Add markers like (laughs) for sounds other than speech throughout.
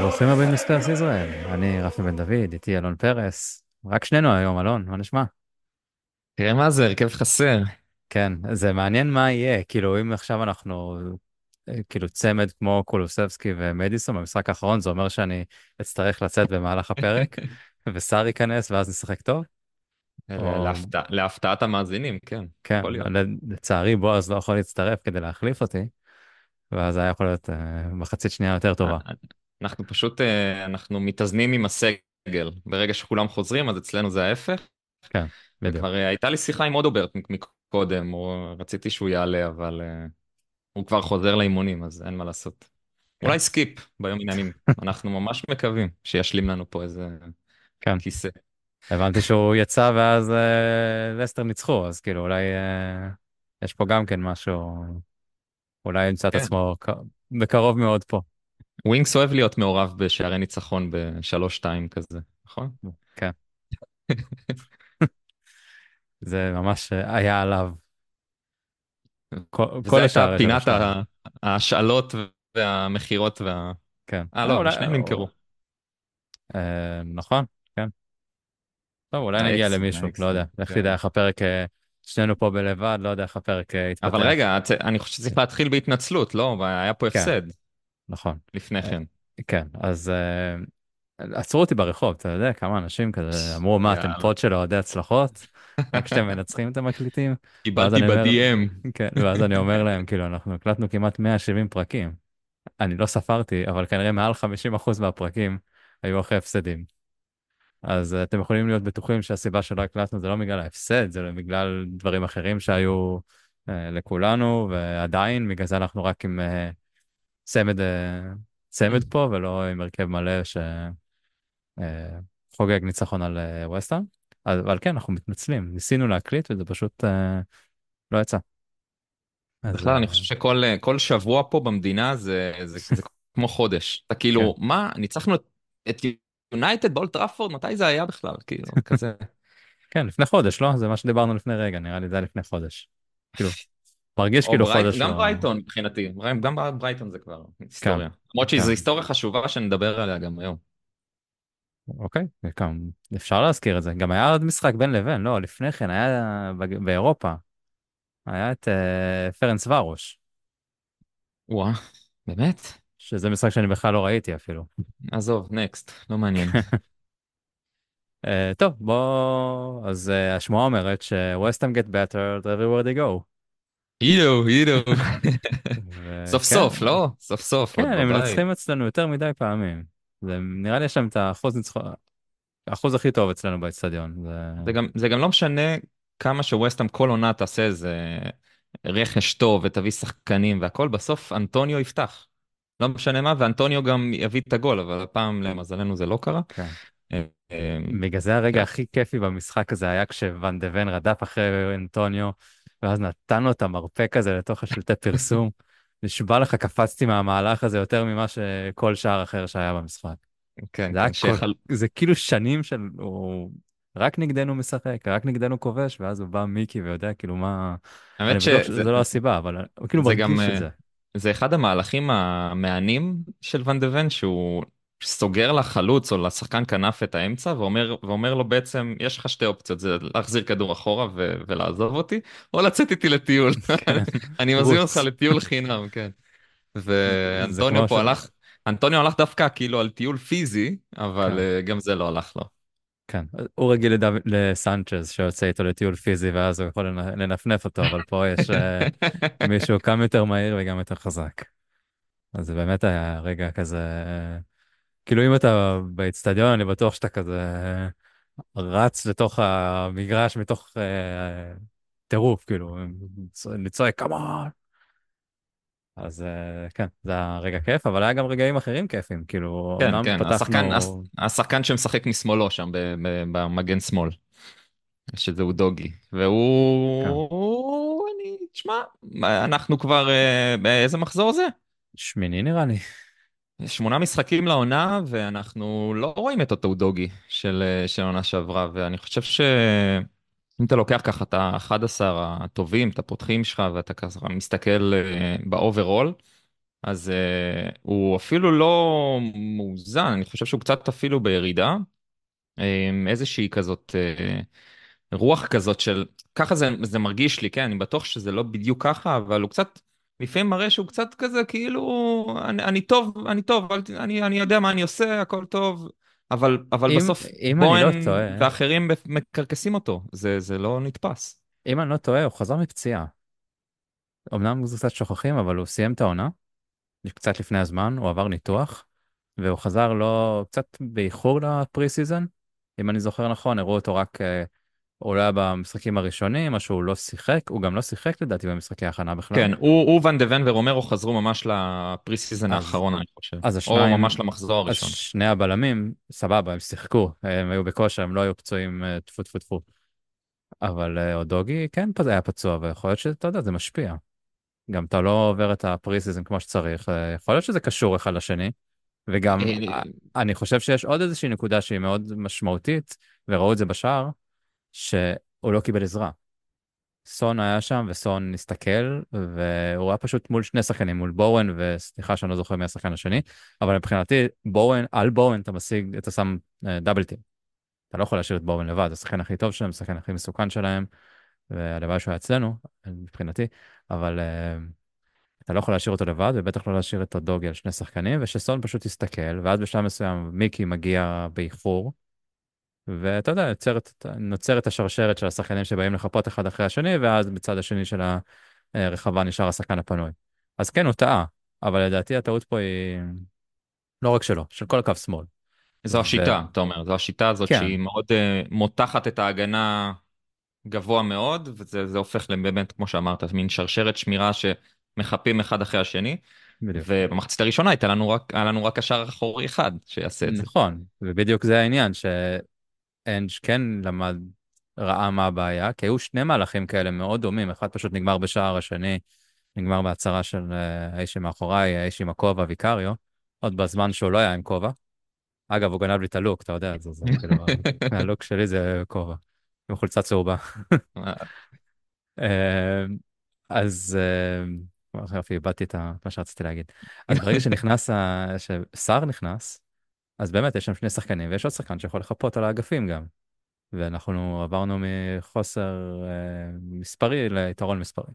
ברוכים הבאים לספרס ישראל, אני רפי בן דוד, איתי אלון פרס, רק שנינו היום, אלון, מה נשמע? תראה מה זה, הרכב חסר. כן, זה מעניין מה יהיה, כאילו אם עכשיו אנחנו אה, כאילו צמד כמו קולוסבסקי ומדיסון במשחק האחרון, זה אומר שאני אצטרך לצאת במהלך הפרק, (laughs) וסאר ייכנס ואז נשחק טוב? או... להפתע, להפתעת המאזינים, כן, כן. לצערי בועז לא יכול להצטרף כדי להחליף אותי, ואז היה יכול להיות uh, מחצית שנייה יותר טובה. אנחנו פשוט, אה, אנחנו מתאזנים עם הסגל. ברגע שכולם חוזרים, אז אצלנו זה ההפך. כן, בדיוק. וכבר אה, הייתה לי שיחה עם אודוברט מקודם, רציתי שהוא יעלה, אבל uh, הוא כבר חוזר לאימונים, אז אין מה לעשות. כן. אולי סקיפ ביום עניינים. (laughs) אנחנו ממש מקווים שישלים לנו פה איזה כן. כיסא. הבנתי שהוא יצא ואז uh, לסטר ניצחו, אז כאילו אולי uh, יש פה גם כן משהו, אולי ימצא כן. את עצמו בקרוב מאוד פה. ווינקס אוהב להיות מעורב בשערי ניצחון בשלוש-שתיים כזה, נכון? כן. (laughs) זה ממש היה עליו. כל השאר. פינת ההשאלות והמכירות וה... כן. אה, לא, שניהם נמכרו. אה, נכון, כן. טוב, אולי נגיע למישהו, לא יודע. לך כן. תדע איך הפרק, אה, שנינו פה בלבד, לא יודע איך הפרק יתפתח. אבל רגע, אני חושב שצריך להתחיל בהתנצלות, לא? והיה פה כן. הפסד. נכון. לפני כן. כן, אז uh, עצרו אותי ברחוב, אתה יודע כמה אנשים כזה אמרו, מה, אתם פוד של אוהדי הצלחות? (laughs) רק כשאתם מנצחים את המקליטים? קיבלתי ב-DM. כן, ואז אני אומר להם, כאילו, אנחנו הקלטנו כמעט 170 פרקים. אני לא ספרתי, אבל כנראה מעל 50% מהפרקים היו אחרי הפסדים. אז אתם יכולים להיות בטוחים שהסיבה שלא הקלטנו זה לא בגלל ההפסד, זה בגלל דברים אחרים שהיו לכולנו, ועדיין, בגלל זה אנחנו רק עם צמד, אה, צמד פה ולא עם הרכב מלא שחוגג אה, ניצחון על ווסטהאם. אבל כן, אנחנו מתנצלים, ניסינו להקליט וזה פשוט אה, לא יצא. בכלל, אני חושב שכל שבוע פה במדינה זה, זה, זה כמו חודש. אתה כאילו, כן. מה, ניצחנו את יונייטד באולד טראפורד? מתי זה היה בכלל? כאילו, כזה. (laughs) כן, לפני חודש, לא? זה מה שדיברנו לפני רגע, נראה לי זה היה לפני חודש. כאילו, מרגיש כאילו חודש... גם ברייטון מבחינתי, גם ברייטון זה כבר היסטוריה. כן. למרות שזו כן. היסטוריה חשובה שנדבר עליה גם היום. אוקיי, אפשר להזכיר את זה. גם היה עוד משחק בין לבין, לא, לפני כן היה באירופה. היה את אה, פרנצווארוש. וואה, באמת? שזה משחק שאני בכלל לא ראיתי אפילו. עזוב, נקסט, לא מעניין. (laughs) אה, טוב, בוא... אז uh, השמועה אומרת ש-Westham get better everywhere they go. הידו, הידו. סוף סוף, לא? סוף סוף. כן, הם מנצחים אצלנו יותר מדי פעמים. זה נראה לי יש להם את האחוז ניצחון, האחוז הכי טוב אצלנו באצטדיון. זה... גם, זה גם לא משנה כמה שווסטהאם כל עונה תעשה איזה רכש טוב ותביא שחקנים והכל, בסוף אנטוניו יפתח. לא משנה מה, ואנטוניו גם יביא את הגול, אבל הפעם למזלנו זה לא קרה. כן. אה, אה, בגלל זה הרגע הכי כיפי במשחק הזה היה כשוואן דה ון רדף אחרי אנטוניו. ואז נתנו את המרפק הזה לתוך השלטי פרסום. נשבע לך, קפצתי מהמהלך הזה יותר ממה שכל שער אחר שהיה במשחק. כן, זה, כן, שיכל... כל... זה כאילו שנים של... הוא... רק נגדנו משחק, רק נגדנו כובש, ואז הוא בא מיקי ויודע כאילו מה... האמת שזה זה... לא הסיבה, אבל הוא כאילו מרגיש גם, את זה. זה אחד המהלכים המהנים של ואן דה ון, שהוא סוגר לחלוץ או לשחקן כנף את האמצע ואומר, ואומר לו בעצם יש לך שתי אופציות זה להחזיר כדור אחורה ו- ולעזוב אותי או לצאת איתי לטיול כן. (laughs) אני מזמין אותך לטיול חינם כן. ואנטוניו פה הלך אנטוניו הלך דווקא כאילו על טיול פיזי אבל כן. אה, גם זה לא הלך לו. כן, הוא רגיל לדו... לסנצ'ז שיוצא איתו לטיול פיזי ואז הוא יכול לנפנף אותו אבל פה יש אה, (laughs) מישהו גם יותר מהיר וגם יותר חזק. אז זה באמת היה רגע כזה. כאילו אם אתה באצטדיון אני בטוח שאתה כזה רץ לתוך המגרש מתוך אה, טירוף כאילו לצועק כמובן. אז אה, כן זה היה רגע כיף אבל היה גם רגעים אחרים כיפים כאילו כן כן פתחנו... השחקן, השחקן שמשחק משמאלו שם במגן שמאל. שזה אודוגי והוא כן. אני תשמע אנחנו כבר אה, באיזה מחזור זה? שמיני נראה לי. שמונה משחקים לעונה ואנחנו לא רואים את אותו אודוגי של, של עונה שעברה ואני חושב שאם אתה לוקח ככה את ה-11 הטובים, את הפותחים שלך ואתה ככה מסתכל ב overall, אז uh, הוא אפילו לא מאוזן, אני חושב שהוא קצת אפילו בירידה. איזושהי כזאת uh, רוח כזאת של, ככה זה, זה מרגיש לי, כן, אני בטוח שזה לא בדיוק ככה, אבל הוא קצת, לפעמים מראה שהוא קצת כזה, כאילו, אני, אני טוב, אני טוב, אני, אני יודע מה אני עושה, הכל טוב, אבל, אבל אם, בסוף אם לא בוהן טועה, ואחרים מקרקסים אותו, זה, זה לא נתפס. אם אני לא טועה, הוא חזר מפציעה. אמנם קצת שוכחים, אבל הוא סיים את העונה, קצת לפני הזמן, הוא עבר ניתוח, והוא חזר לו קצת באיחור ל pre-season. אם אני זוכר נכון, הראו אותו רק, אה, הוא לא היה במשחקים הראשונים, או שהוא לא שיחק, הוא גם לא שיחק לדעתי במשחקי ההכנה בכלל. כן, הוא, הוא ון דה ון ורומרו חזרו ממש ל pre-season אז- האחרון, אני חושב. אז השניים, או ממש למחזור אז הראשון. שני הבלמים, סבבה, הם שיחקו, הם היו בכושר, הם לא היו פצועים אה, טפו טפו טפו. אבל אה, אודוגי כן היה פצוע, ויכול להיות שאתה יודע, זה משפיע. גם אתה לא עובר את ה pre-season כמו שצריך, אה, יכול להיות שזה קשור אחד לשני. וגם אני חושב שיש עוד איזושהי נקודה שהיא מאוד משמעותית, וראו את זה בשער, שהוא לא קיבל עזרה. סון היה שם וסון הסתכל, והוא היה פשוט מול שני שחקנים, מול בואן, וסליחה שאני לא זוכר מי השחקן השני, אבל מבחינתי, בואן, על בואן אתה משיג, אתה שם אה, דאבל טים. אתה לא יכול להשאיר את בורן לבד, השחקן הכי טוב שלהם, השחקן הכי מסוכן שלהם, והלוואי שהוא היה אצלנו, מבחינתי, אבל אה, אתה לא יכול להשאיר אותו לבד, ובטח לא להשאיר את הדוגי על שני שחקנים, ושסון פשוט יסתכל, ואז בשלב מסוים מיקי מגיע באיחור, ואתה יודע, נוצרת, נוצרת השרשרת של השחקנים שבאים לחפות אחד אחרי השני, ואז בצד השני של הרחבה נשאר השחקן הפנוי. אז כן, הוא טעה, אבל לדעתי הטעות פה היא לא רק שלו, של כל הקו שמאל. זו השיטה, אתה אומר, זו השיטה הזאת כן. שהיא מאוד אה, מותחת את ההגנה גבוה מאוד, וזה זה הופך לבאמת, כמו שאמרת, מין שרשרת שמירה שמחפים אחד אחרי השני. בדיוק. ובמחצית הראשונה הייתה לנו רק, היה לנו רק קשר אחורי אחד שיעשה את זה. נכון, ובדיוק זה העניין, שאנג' כן למד, ראה מה הבעיה, כי היו שני מהלכים כאלה מאוד דומים, אחד פשוט נגמר בשער, השני נגמר בהצהרה של אה, האיש שמאחוריי, האיש עם הכובע, ויקריו, עוד בזמן שהוא לא היה עם כובע. אגב, הוא גנב לי את הלוק, אתה יודע, זה, זה כאילו, (laughs) הלוק שלי זה כובע, עם חולצה צהובה. (laughs) אה, אז אה, יופי, איבדתי את מה שרציתי להגיד. אז ברגע שנכנס, שסער נכנס, אז באמת יש שם שני שחקנים, ויש עוד שחקן שיכול לחפות על האגפים גם. ואנחנו עברנו מחוסר אה, מספרי ליתרון מספרי.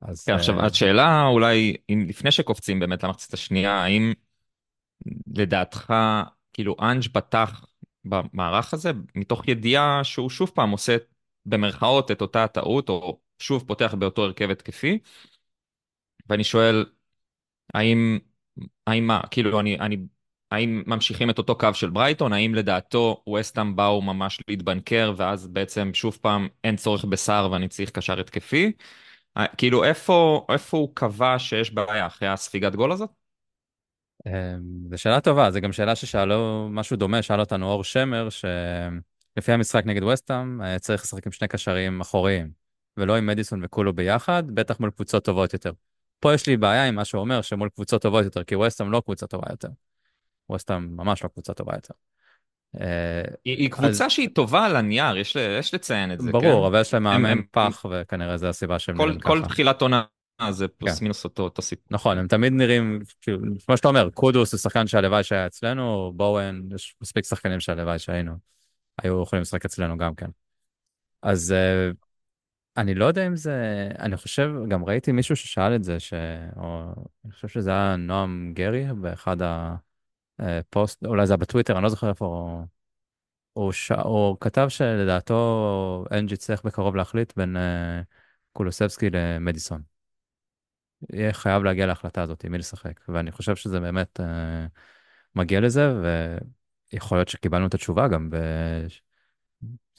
אז כן, עכשיו אה, השאלה אולי, אם לפני שקופצים באמת למחצית השנייה, האם לדעתך, כאילו אנג' פתח במערך הזה מתוך ידיעה שהוא שוב פעם עושה במרכאות את אותה הטעות, או שוב פותח באותו הרכב התקפי, ואני שואל, האם, האם מה, כאילו אני, אני, האם ממשיכים את אותו קו של ברייטון, האם לדעתו ווסטהאם באו ממש להתבנקר, ואז בעצם שוב פעם אין צורך בסער ואני צריך קשר התקפי? אה, כאילו איפה, איפה הוא קבע שיש בעיה אחרי הספיגת גול הזאת? אה, זו שאלה טובה, זו גם שאלה ששאלו משהו דומה, שאל אותנו אור שמר, שלפי המשחק נגד וסטאם אה, צריך לשחק עם שני קשרים אחוריים, ולא עם מדיסון וכולו ביחד, בטח מול קבוצות טובות יותר. פה יש לי בעיה עם מה שהוא אומר, שמול קבוצות טובות יותר, כי וסטאם לא קבוצה טובה יותר. וסטאם ממש לא קבוצה טובה יותר. אה, היא, היא קבוצה שהיא טובה על הנייר, יש, לציין את זה, ברור, כן? אבל יש להם הם- מאמן פח, וכנראה זו הסיבה שהם כל, נראים כל ככה. תחילת עונה זה פלוס כן. מינוס אותו, אותו סיפור. נכון, הם תמיד נראים, כאילו, כמו שאתה אומר, קודוס הוא שחקן שהלוואי שהיה אצלנו, בואן, יש מספיק שחקנים שהלוואי שהיינו, היו יכולים לשחק אצלנו גם כן. אז אה, אני לא יודע אם זה, אני חושב, גם ראיתי מישהו ששאל את זה, ש... או, אני חושב שזה היה נועם גרי באחד הפוסט, אולי זה היה בטוויטר, אני לא זוכר איפה, הוא, הוא, ש... הוא כתב שלדעתו אנג' יצטרך בקרוב להחליט בין אה, קולוסבסקי למדיסון. יהיה חייב להגיע להחלטה הזאת, עם מי לשחק, ואני חושב שזה באמת אה, מגיע לזה, ויכול להיות שקיבלנו את התשובה גם ב...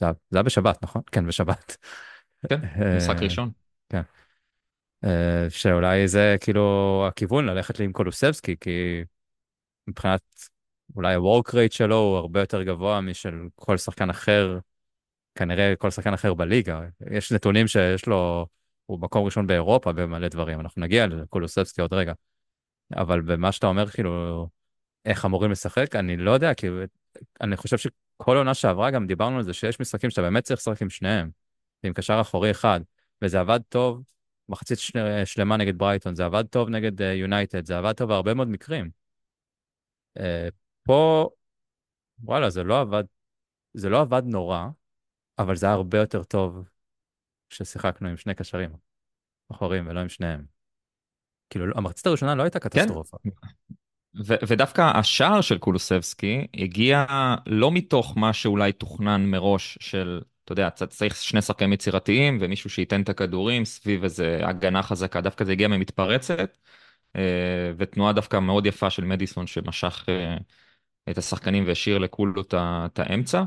זה היה- בשבת, נכון? כן, בשבת. כן, אה, משחק ראשון. אה, שאולי זה כאילו הכיוון ללכת לי עם קולוסבסקי, כי מבחינת אולי ה-work rate שלו הוא הרבה יותר גבוה משל כל שחקן אחר, כנראה כל שחקן אחר בליגה. יש נתונים שיש לו, הוא מקום ראשון באירופה במלא דברים, אנחנו נגיע לקולוסבסקי עוד רגע. אבל במה שאתה אומר, כאילו, איך אמורים לשחק, אני לא יודע, כי אני חושב שכל עונה שעברה גם דיברנו על זה שיש משחקים שאתה באמת צריך לשחק עם שניהם, עם קשר אחורי אחד, וזה עבד טוב מחצית של... שלמה נגד ברייטון, זה עבד טוב נגד יונייטד, זה עבד טוב בהרבה מאוד מקרים. אה, פה, וואלה, זה לא עבד, זה לא עבד נורא, אבל זה היה הרבה יותר טוב כששיחקנו עם שני קשרים אחורים ולא עם שניהם. כאילו, המחצית הראשונה לא הייתה כן, קטסטרופה. ו- ודווקא השער של קולוסבסקי הגיע לא מתוך מה שאולי תוכנן מראש של, אתה יודע, צריך שני שחקנים יצירתיים ומישהו שייתן את הכדורים סביב איזה הגנה חזקה, דווקא זה הגיע ממתפרצת, ותנועה דווקא מאוד יפה של מדיסון שמשך אה, את השחקנים והשאיר לכולו את האמצע,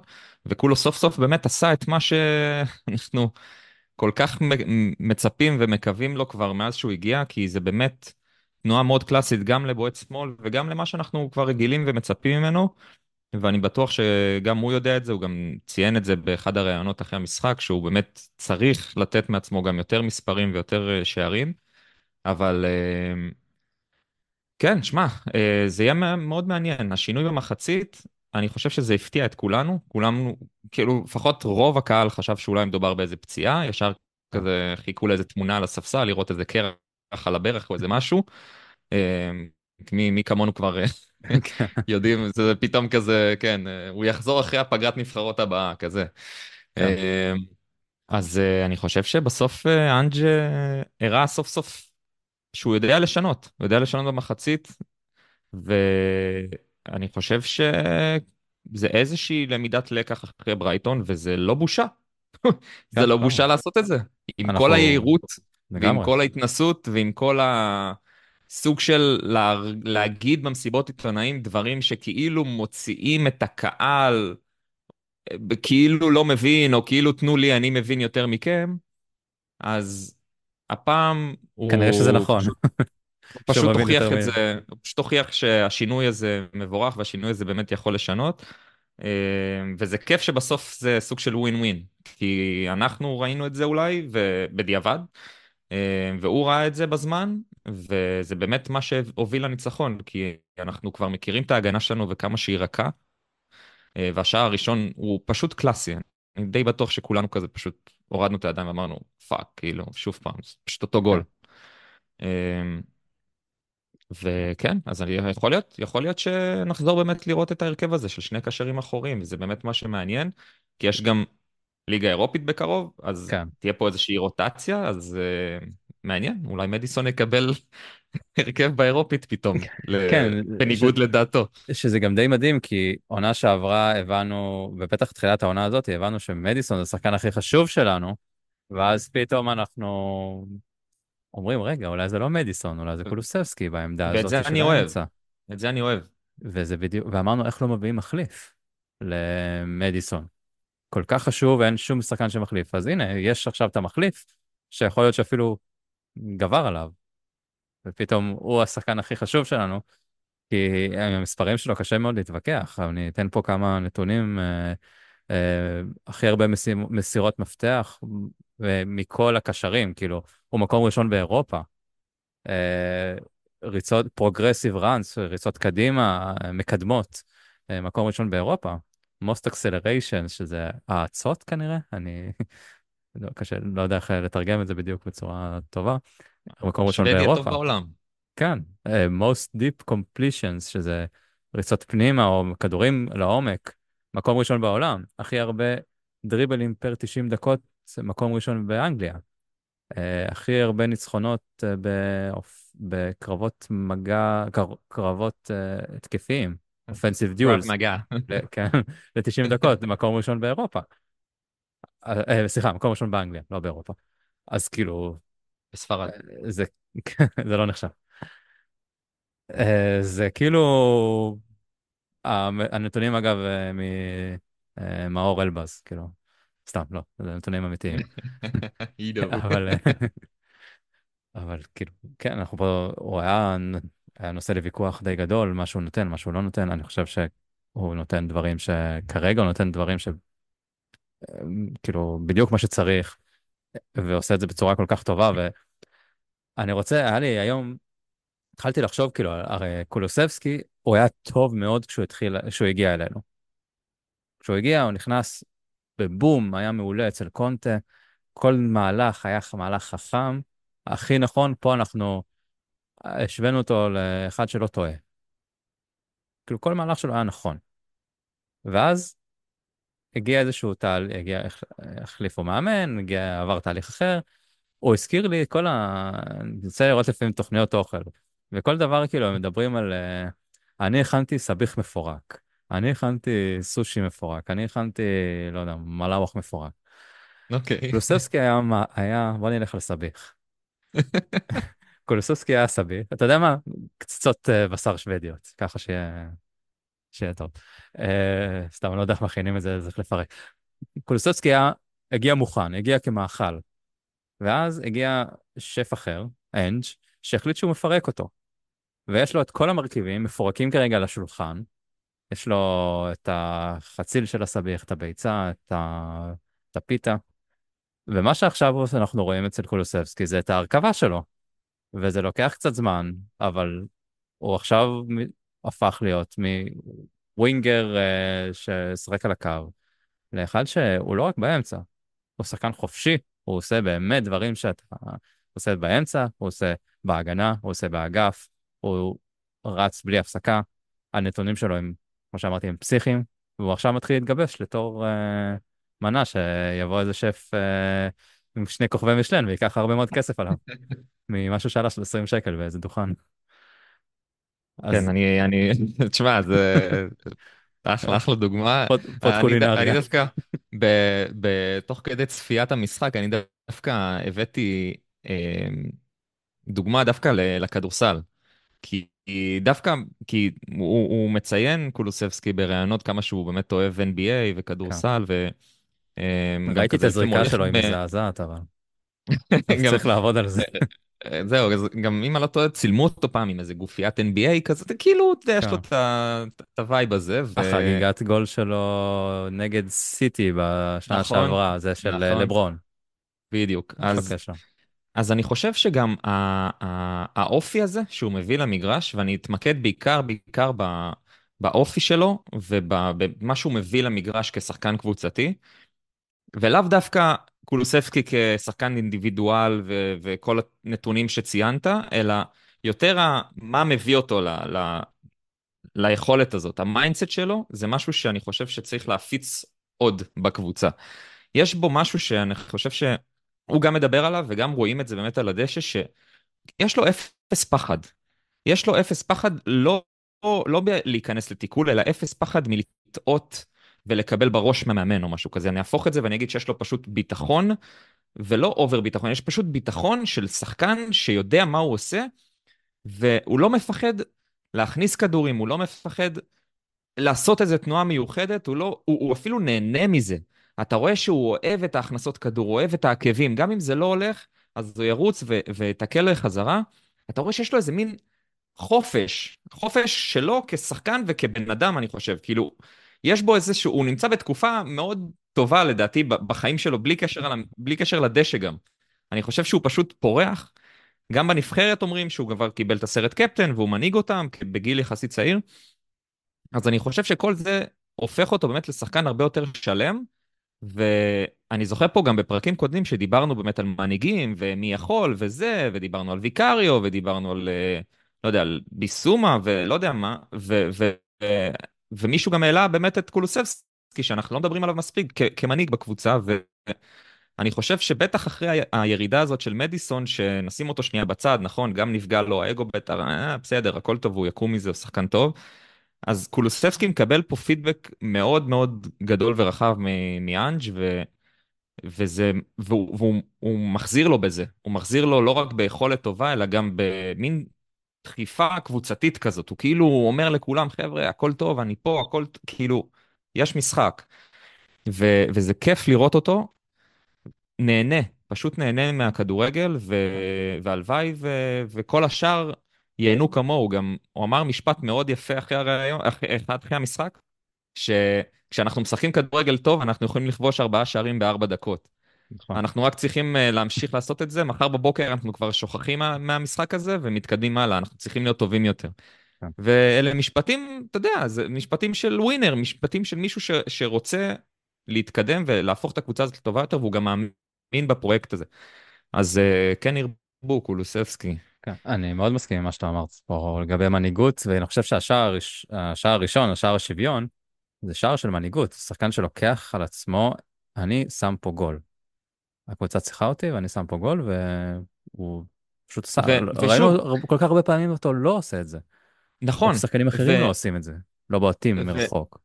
וכולו סוף סוף באמת עשה את מה שאנחנו כל כך מצפים ומקווים לו כבר מאז שהוא הגיע, כי זה באמת... תנועה מאוד קלאסית גם לבועט שמאל וגם למה שאנחנו כבר רגילים ומצפים ממנו. ואני בטוח שגם הוא יודע את זה, הוא גם ציין את זה באחד הראיונות אחרי המשחק, שהוא באמת צריך לתת מעצמו גם יותר מספרים ויותר אה, שערים. אבל אה, כן, שמע, אה, זה יהיה מאוד מעניין. השינוי במחצית, אני חושב שזה הפתיע את כולנו. כולנו, כאילו, לפחות רוב הקהל חשב שאולי מדובר באיזה פציעה, ישר כזה חיכו לאיזה תמונה על הספסל, לראות איזה קרח על הברך או איזה משהו. מי, מי כמונו כבר (laughs) יודעים, זה פתאום כזה, כן, הוא יחזור אחרי הפגרת נבחרות הבאה, כזה. כן. אז אני חושב שבסוף אנג' הראה סוף סוף שהוא יודע לשנות, הוא יודע לשנות במחצית, ואני חושב שזה איזושהי למידת לקח אחרי ברייטון, וזה לא בושה. (laughs) זה כן, לא. בושה לעשות את זה. עם אנחנו- כל היהירות, ועם. כל ההתנסות, ועם כל הסוג של לה... להגיד במסיבות עיתונאים דברים שכאילו מוציאים את הקהל, כאילו לא מבין, או כאילו תנו לי, אני מבין יותר מכם, אז הפעם הוא... כנראה שזה נכון. פשוט- (laughs) יותר את זה, פשוט הוכיח שהשינוי הזה מבורך והשינוי הזה באמת יכול לשנות. אה, וזה כיף שבסוף זה סוג של ווין ווין, כי אנחנו ראינו את זה אולי, ובדיעבד, אה, והוא ראה את זה בזמן, וזה באמת מה שהוביל לניצחון, כי אנחנו כבר מכירים את ההגנה שלנו וכמה שהיא רכה, אה, והשער הראשון הוא פשוט קלאסי. אני די בטוח שכולנו כזה פשוט הורדנו את הידיים ואמרנו, fuck, כאילו, שוב פעם, זה פשוט אותו גול. אה, וכן, אז אני, יכול להיות, יכול להיות שנחזור באמת לראות את ההרכב הזה של שני קשרים אחוריים, וזה באמת מה שמעניין, כי יש גם ליגה אירופית בקרוב, אז כן. תהיה פה איזושהי רוטציה, אז uh, מעניין, אולי מדיסון יקבל הרכב באירופית פתאום, ל- כן, בניגוד ש- לדעתו. שזה גם די מדהים, כי עונה שעברה הבנו, בפתח תחילת העונה הזאת, הבנו שמדיסון זה השחקן הכי חשוב שלנו, ואז פתאום אנחנו אומרים, רגע, אולי זה לא מדיסון, אולי זה קולוסבסקי בעמדה הזאת זה של אני אוהב. האמצע. את זה אני אוהב. וזה בדיוק, ואמרנו, איך לא מביאים מחליף למדיסון? כל כך חשוב, אין שום שחקן שמחליף. אז הנה, יש עכשיו את המחליף, שיכול להיות שאפילו גבר עליו. ופתאום הוא השחקן הכי חשוב שלנו, כי עם המספרים שלו קשה מאוד להתווכח. אני אתן פה כמה נתונים. אה, אה, הכי הרבה מסיר, מסירות מפתח אה, מכל הקשרים, כאילו, הוא מקום ראשון באירופה. אה, ריצות, progressive runs, ריצות קדימה, אה, מקדמות, אה, מקום ראשון באירופה. most acceleration, שזה האצות כנראה, אני (laughs) לא, קשה, לא יודע איך לתרגם את זה בדיוק בצורה טובה. מקום ראשון שוודיה טוב באירופה. בעולם. כן, אה, most deep completions, שזה ריצות פנימה או כדורים לעומק, מקום ראשון בעולם. הכי הרבה דריבלים פר 90 דקות, זה מקום ראשון באנגליה. אה, הכי הרבה ניצחונות באופ- בקרבות מגע, קר- קרבות אה, התקפיים, קרב duels, מגע. כן, ל-90 דקות, זה מקום ראשון באירופה. סליחה, מקום ראשון באנגליה, לא באירופה. אז כאילו, בספרד. זה, (laughs) זה לא נחשב. אה, זה כאילו, הנתונים אגב אה, ממאור אלבז, כאילו, סתם, לא, זה נתונים אמיתיים. (laughs) אבל, (laughs) אבל כאילו, כן, אנחנו פה, הוא היה, היה נושא לוויכוח די גדול, מה שהוא נותן, מה שהוא לא נותן, אני חושב שהוא נותן דברים שכרגע הוא נותן דברים ש... כאילו, בדיוק מה שצריך, ועושה את זה בצורה כל כך טובה, ואני רוצה, היה לי היום, התחלתי לחשוב, כאילו, הרי קולוסבסקי, הוא היה טוב מאוד כשהוא התחיל, כשהוא הגיע אלינו. כשהוא הגיע, הוא נכנס בבום, היה מעולה אצל קונטה, כל מהלך היה מהלך חכם, הכי נכון, פה אנחנו השווינו אותו לאחד שלא טועה. כאילו, כל מהלך שלו היה נכון. ואז הגיע איזשהו תהליך, הגיע, החליפו מאמן, הגיע, עבר תהליך אחר. הוא הזכיר לי כל ה... אני רוצה לראות לפעמים תוכניות אוכל, וכל דבר כאילו, הם מדברים על... אה, אני הכנתי סביח מפורק, אני הכנתי סושי מפורק, אני הכנתי, לא יודע, מלאווח מפורק. אוקיי. קלוסבסקי היה, היה, בוא נלך לסביח. (laughs) קולוסובסקי היה סביח, אתה יודע מה? קצצות uh, בשר שוודיות, ככה שיהיה, שיהיה טוב. Uh, סתם, אני לא יודע איך מכינים את זה, צריך לפרק. קולוסובסקי היה, הגיע מוכן, הגיע כמאכל. ואז הגיע שף אחר, אנג', שהחליט שהוא מפרק אותו. ויש לו את כל המרכיבים מפורקים כרגע על השולחן. יש לו את החציל של הסביח, את הביצה, את, ה... את הפיתה. ומה שעכשיו אנחנו רואים אצל קולוסבסקי זה את ההרכבה שלו. וזה לוקח קצת זמן, אבל הוא עכשיו הפך להיות מווינגר uh, ששחק על הקו, לאחד שהוא לא רק באמצע, הוא שחקן חופשי, הוא עושה באמת דברים שאתה עושה באמצע, הוא עושה בהגנה, הוא עושה באגף, הוא רץ בלי הפסקה, הנתונים שלו הם, כמו שאמרתי, הם פסיכיים, והוא עכשיו מתחיל להתגבש לתור uh, מנה שיבוא איזה שף uh, עם שני כוכבי משלן ויקח הרבה מאוד כסף עליו. (laughs) ממשהו שעלה של 20 שקל באיזה דוכן. כן, אני, אני, (laughs) תשמע, זה אחלה, אחלה דוגמה. פוד קולינריה. אני דווקא, בתוך כדי צפיית המשחק, אני דווקא הבאתי אמ, דוגמה דווקא לכדורסל. כי דווקא, כי הוא, הוא מציין, קולוסבסקי, בראיונות כמה שהוא באמת אוהב NBA וכדורסל, ו... אמ, ראיתי את הזריקה שלו, היא מזעזעת, אבל... (laughs) צריך לעבוד על זה. (laughs) זהו, גם אם אני לא טועה, צילמו אותו פעם עם איזה גופיית NBA כזה, כאילו, אתה יודע, יש לו כן. את ה vibe הזה. החגיגת גול שלו נגד סיטי בשנה נכון, שעברה, זה של נכון. לברון. בדיוק. אז אני חושב שגם האופי הזה שהוא מביא למגרש, ואני אתמקד בעיקר, בעיקר באופי שלו ובמה שהוא מביא למגרש כשחקן קבוצתי, ולאו דווקא קולוסבסקי כשחקן אינדיבידואל ו- וכל הנתונים שציינת, אלא יותר מה מביא אותו ל- ל- ליכולת הזאת. ה mindset שלו זה משהו שאני חושב שצריך להפיץ עוד בקבוצה. יש בו משהו שאני חושב שהוא גם מדבר עליו וגם רואים את זה באמת על הדשא, שיש לו אפס פחד. יש לו אפס פחד לא, לא, לא להיכנס לתיקול, אלא אפס פחד מלטעות ולקבל בראש מהמאמן או משהו כזה. אני אהפוך את זה ואני אגיד שיש לו פשוט ביטחון, ולא over ביטחון, יש פשוט ביטחון של שחקן שיודע מה הוא עושה, והוא לא מפחד להכניס כדורים, הוא לא מפחד לעשות איזה תנועה מיוחדת, הוא, לא, הוא, הוא אפילו נהנה מזה. אתה רואה שהוא אוהב את ההכנסות כדור, אוהב את העקבים, גם אם זה לא הולך, אז הוא ירוץ ויתקל לחזרה. אתה רואה שיש לו איזה מין חופש, חופש שלו כשחקן וכבן אדם, אני חושב. כאילו, יש בו איזשהו, הוא נמצא בתקופה מאוד טובה לדעתי בחיים שלו, בלי קשר, בלי קשר לדשא גם. אני חושב שהוא פשוט פורח. גם בנבחרת אומרים שהוא כבר קיבל את הסרט קפטן והוא מנהיג אותם בגיל יחסית צעיר. אז אני חושב שכל זה הופך אותו באמת לשחקן הרבה יותר שלם. ואני זוכר פה גם בפרקים קודמים שדיברנו באמת על מנהיגים ומי יכול וזה, ודיברנו על ויקריו ודיברנו על, אה, לא יודע, על ביסומה ולא יודע מה, ו- ו- ומישהו גם העלה באמת את קולוסבסקי, שאנחנו לא מדברים עליו מספיק כמנהיג בקבוצה, ואני חושב שבטח אחרי הירידה הזאת של מדיסון, שנשים אותו שנייה בצד, נכון, גם נפגע לו האגו בטח, אה, בסדר, הכל טוב, הוא יקום מזה, הוא שחקן טוב. אז קולוסבסקי מקבל פה פידבק מאוד מאוד גדול ורחב מאנג' ו... וזה, והוא, והוא מחזיר לו בזה, הוא מחזיר לו לא רק ביכולת טובה, אלא גם במין דחיפה קבוצתית כזאת, הוא כאילו אומר לכולם, חבר'ה, הכל טוב, אני פה, הכל, כאילו, יש משחק. ו, וזה כיף לראות אותו, נהנה, פשוט נהנה מהכדורגל, ו, והלוואי, ו, וכל השאר ייהנו כמוהו. גם הוא אמר משפט מאוד יפה אחרי הרעיון, אחרי, אחרי המשחק, שכשאנחנו משחקים כדורגל טוב, אנחנו יכולים לכבוש ארבעה שערים בארבע דקות. נכון. אנחנו רק צריכים uh, להמשיך לעשות את זה, מחר בבוקר אנחנו כבר שוכחים מה, מהמשחק הזה ומתקדמים הלאה, אנחנו צריכים להיות טובים יותר. כן. ואלה משפטים, אתה יודע, זה משפטים של ווינר, משפטים של מישהו ש, שרוצה להתקדם ולהפוך את הקבוצה הזאת לטובה יותר, והוא גם מאמין בפרויקט הזה. אז uh, כן ירבו קולוסבסקי. כן, אני מאוד מסכים עם מה שאתה אמרת פה לגבי מנהיגות, ואני חושב שהשער השער הראשון, השער השוויון, זה שער של מנהיגות, שחקן שלוקח על עצמו, אני שם פה גול. הקבוצה צריכה אותי ואני שם פה גול, והוא פשוט עשה, ו- ראינו כל כך הרבה פעמים אותו לא עושה את זה. נכון, שחקנים אחרים לא עושים את זה, לא בועטים ו- מרחוק.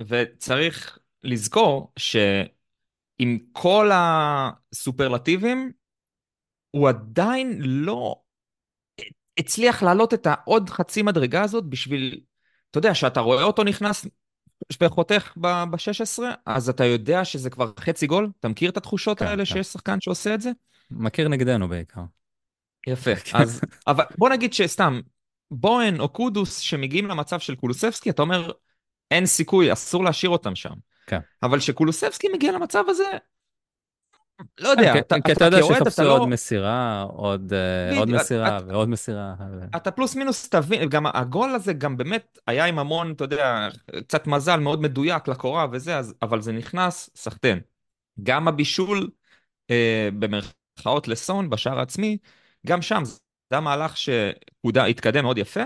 וצריך לזכור שעם כל הסופרלטיבים, הוא עדיין לא הצליח להעלות את העוד חצי מדרגה הזאת בשביל, אתה יודע, שאתה רואה אותו נכנס וחותך ב-16, אז אתה יודע שזה כבר חצי גול? אתה מכיר את התחושות כן, האלה כן. שיש שחקן שעושה את זה? מכיר נגדנו בעיקר. יפה. (laughs) אז, אבל בוא נגיד שסתם, בוהן או קודוס שמגיעים למצב של קולוסבסקי, אתה אומר, אין סיכוי, אסור להשאיר אותם שם. כן. אבל כשקולוסבסקי מגיע למצב הזה, לא יודע, כן, אתה, כי אתה יודע אתה לא... עוד מסירה, עוד אה, מסירה ועוד מסירה. אתה פלוס מינוס תבין, גם הגול הזה גם באמת היה עם המון, אתה יודע, קצת מזל מאוד מדויק לקורה וזה, אבל זה נכנס, סחטיין. גם הבישול, אה, במרכאות לסון, בשער העצמי, גם שם, זה היה מהלך שהתקדם מאוד יפה,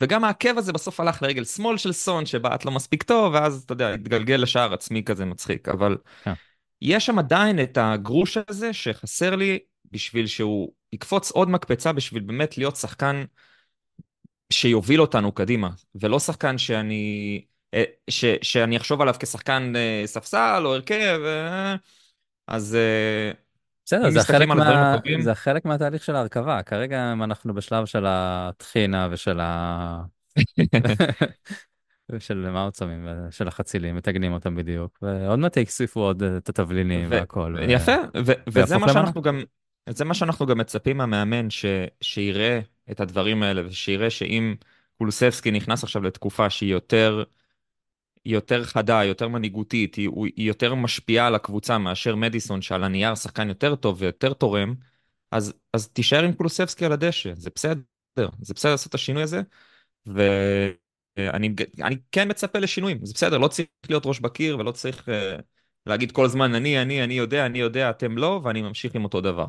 וגם העקב הזה בסוף הלך לרגל שמאל של סון, שבעט לא מספיק טוב, ואז, אתה יודע, התגלגל לשער עצמי כזה מצחיק, אבל כן. יש שם עדיין את הגרוש הזה שחסר לי בשביל שהוא יקפוץ עוד מקפצה בשביל באמת להיות שחקן שיוביל אותנו קדימה, ולא שחקן שאני, אה, ש, שאני אחשוב עליו כשחקן אה, ספסל או הרכב, אה, אז בסדר, זה חלק, מה, זה חלק מהתהליך של ההרכבה. כרגע אנחנו בשלב של הטחינה ושל ה... (laughs) של מה עוד שמים? של החצילים, מתגנים אותם בדיוק. ועוד מעט יוסיפו עוד את התבלינים ו- והכל. ו- יפה, ו- וזה ויהפוך מה. שאנחנו גם, זה מה שאנחנו גם מצפים מהמאמן, ש, שיראה את הדברים האלה, ושיראה שאם קולוסבסקי נכנס עכשיו לתקופה שהיא יותר, יותר חדה, יותר מנהיגותית, היא, היא יותר משפיעה על הקבוצה מאשר מדיסון, שעל הנייר שחקן יותר טוב ויותר תורם, אז, אז תישאר עם קולוסבסקי על הדשא, זה בסדר, זה בסדר לעשות את השינוי הזה, ואני אני כן מצפה לשינויים, זה בסדר, לא צריך להיות ראש בקיר ולא צריך uh, להגיד כל הזמן אני, אני, אני יודע, אני יודע, אתם לא, ואני ממשיך עם אותו דבר.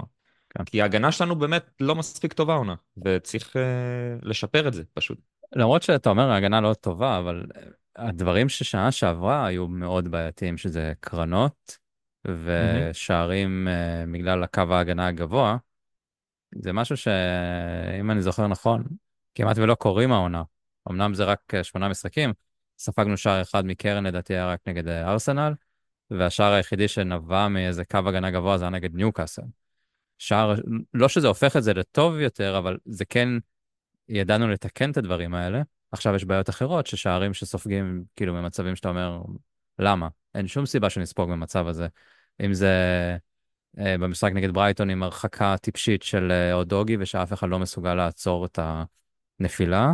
כן. כי ההגנה שלנו באמת לא מספיק טובה עונה, וצריך uh, לשפר את זה פשוט. למרות שאתה אומר ההגנה לא טובה, אבל הדברים ששנה שעברה היו מאוד בעייתיים, שזה קרנות ושערים אה, בגלל הקו ההגנה הגבוה. זה משהו שאם אני זוכר נכון, כמעט ולא קורים העונה. אמנם זה רק אה, שמונה משחקים, ספגנו שער אחד מקרן לדעתי היה רק נגד אה, ארסנל, והשער היחידי שנבע מאיזה קו הגנה גבוה זה היה נגד ניוקאסל. שער, לא שזה הופך את זה לטוב יותר, אבל זה כן, ידענו לתקן את הדברים האלה. עכשיו יש בעיות אחרות, ששערים שסופגים, כאילו, במצבים שאתה אומר, למה? אין שום סיבה שנספוג במצב הזה. אם זה אה, במשחק נגד ברייטון עם הרחקה טיפשית של אה, אודוגי, ושאף אחד לא מסוגל לעצור את הנפילה,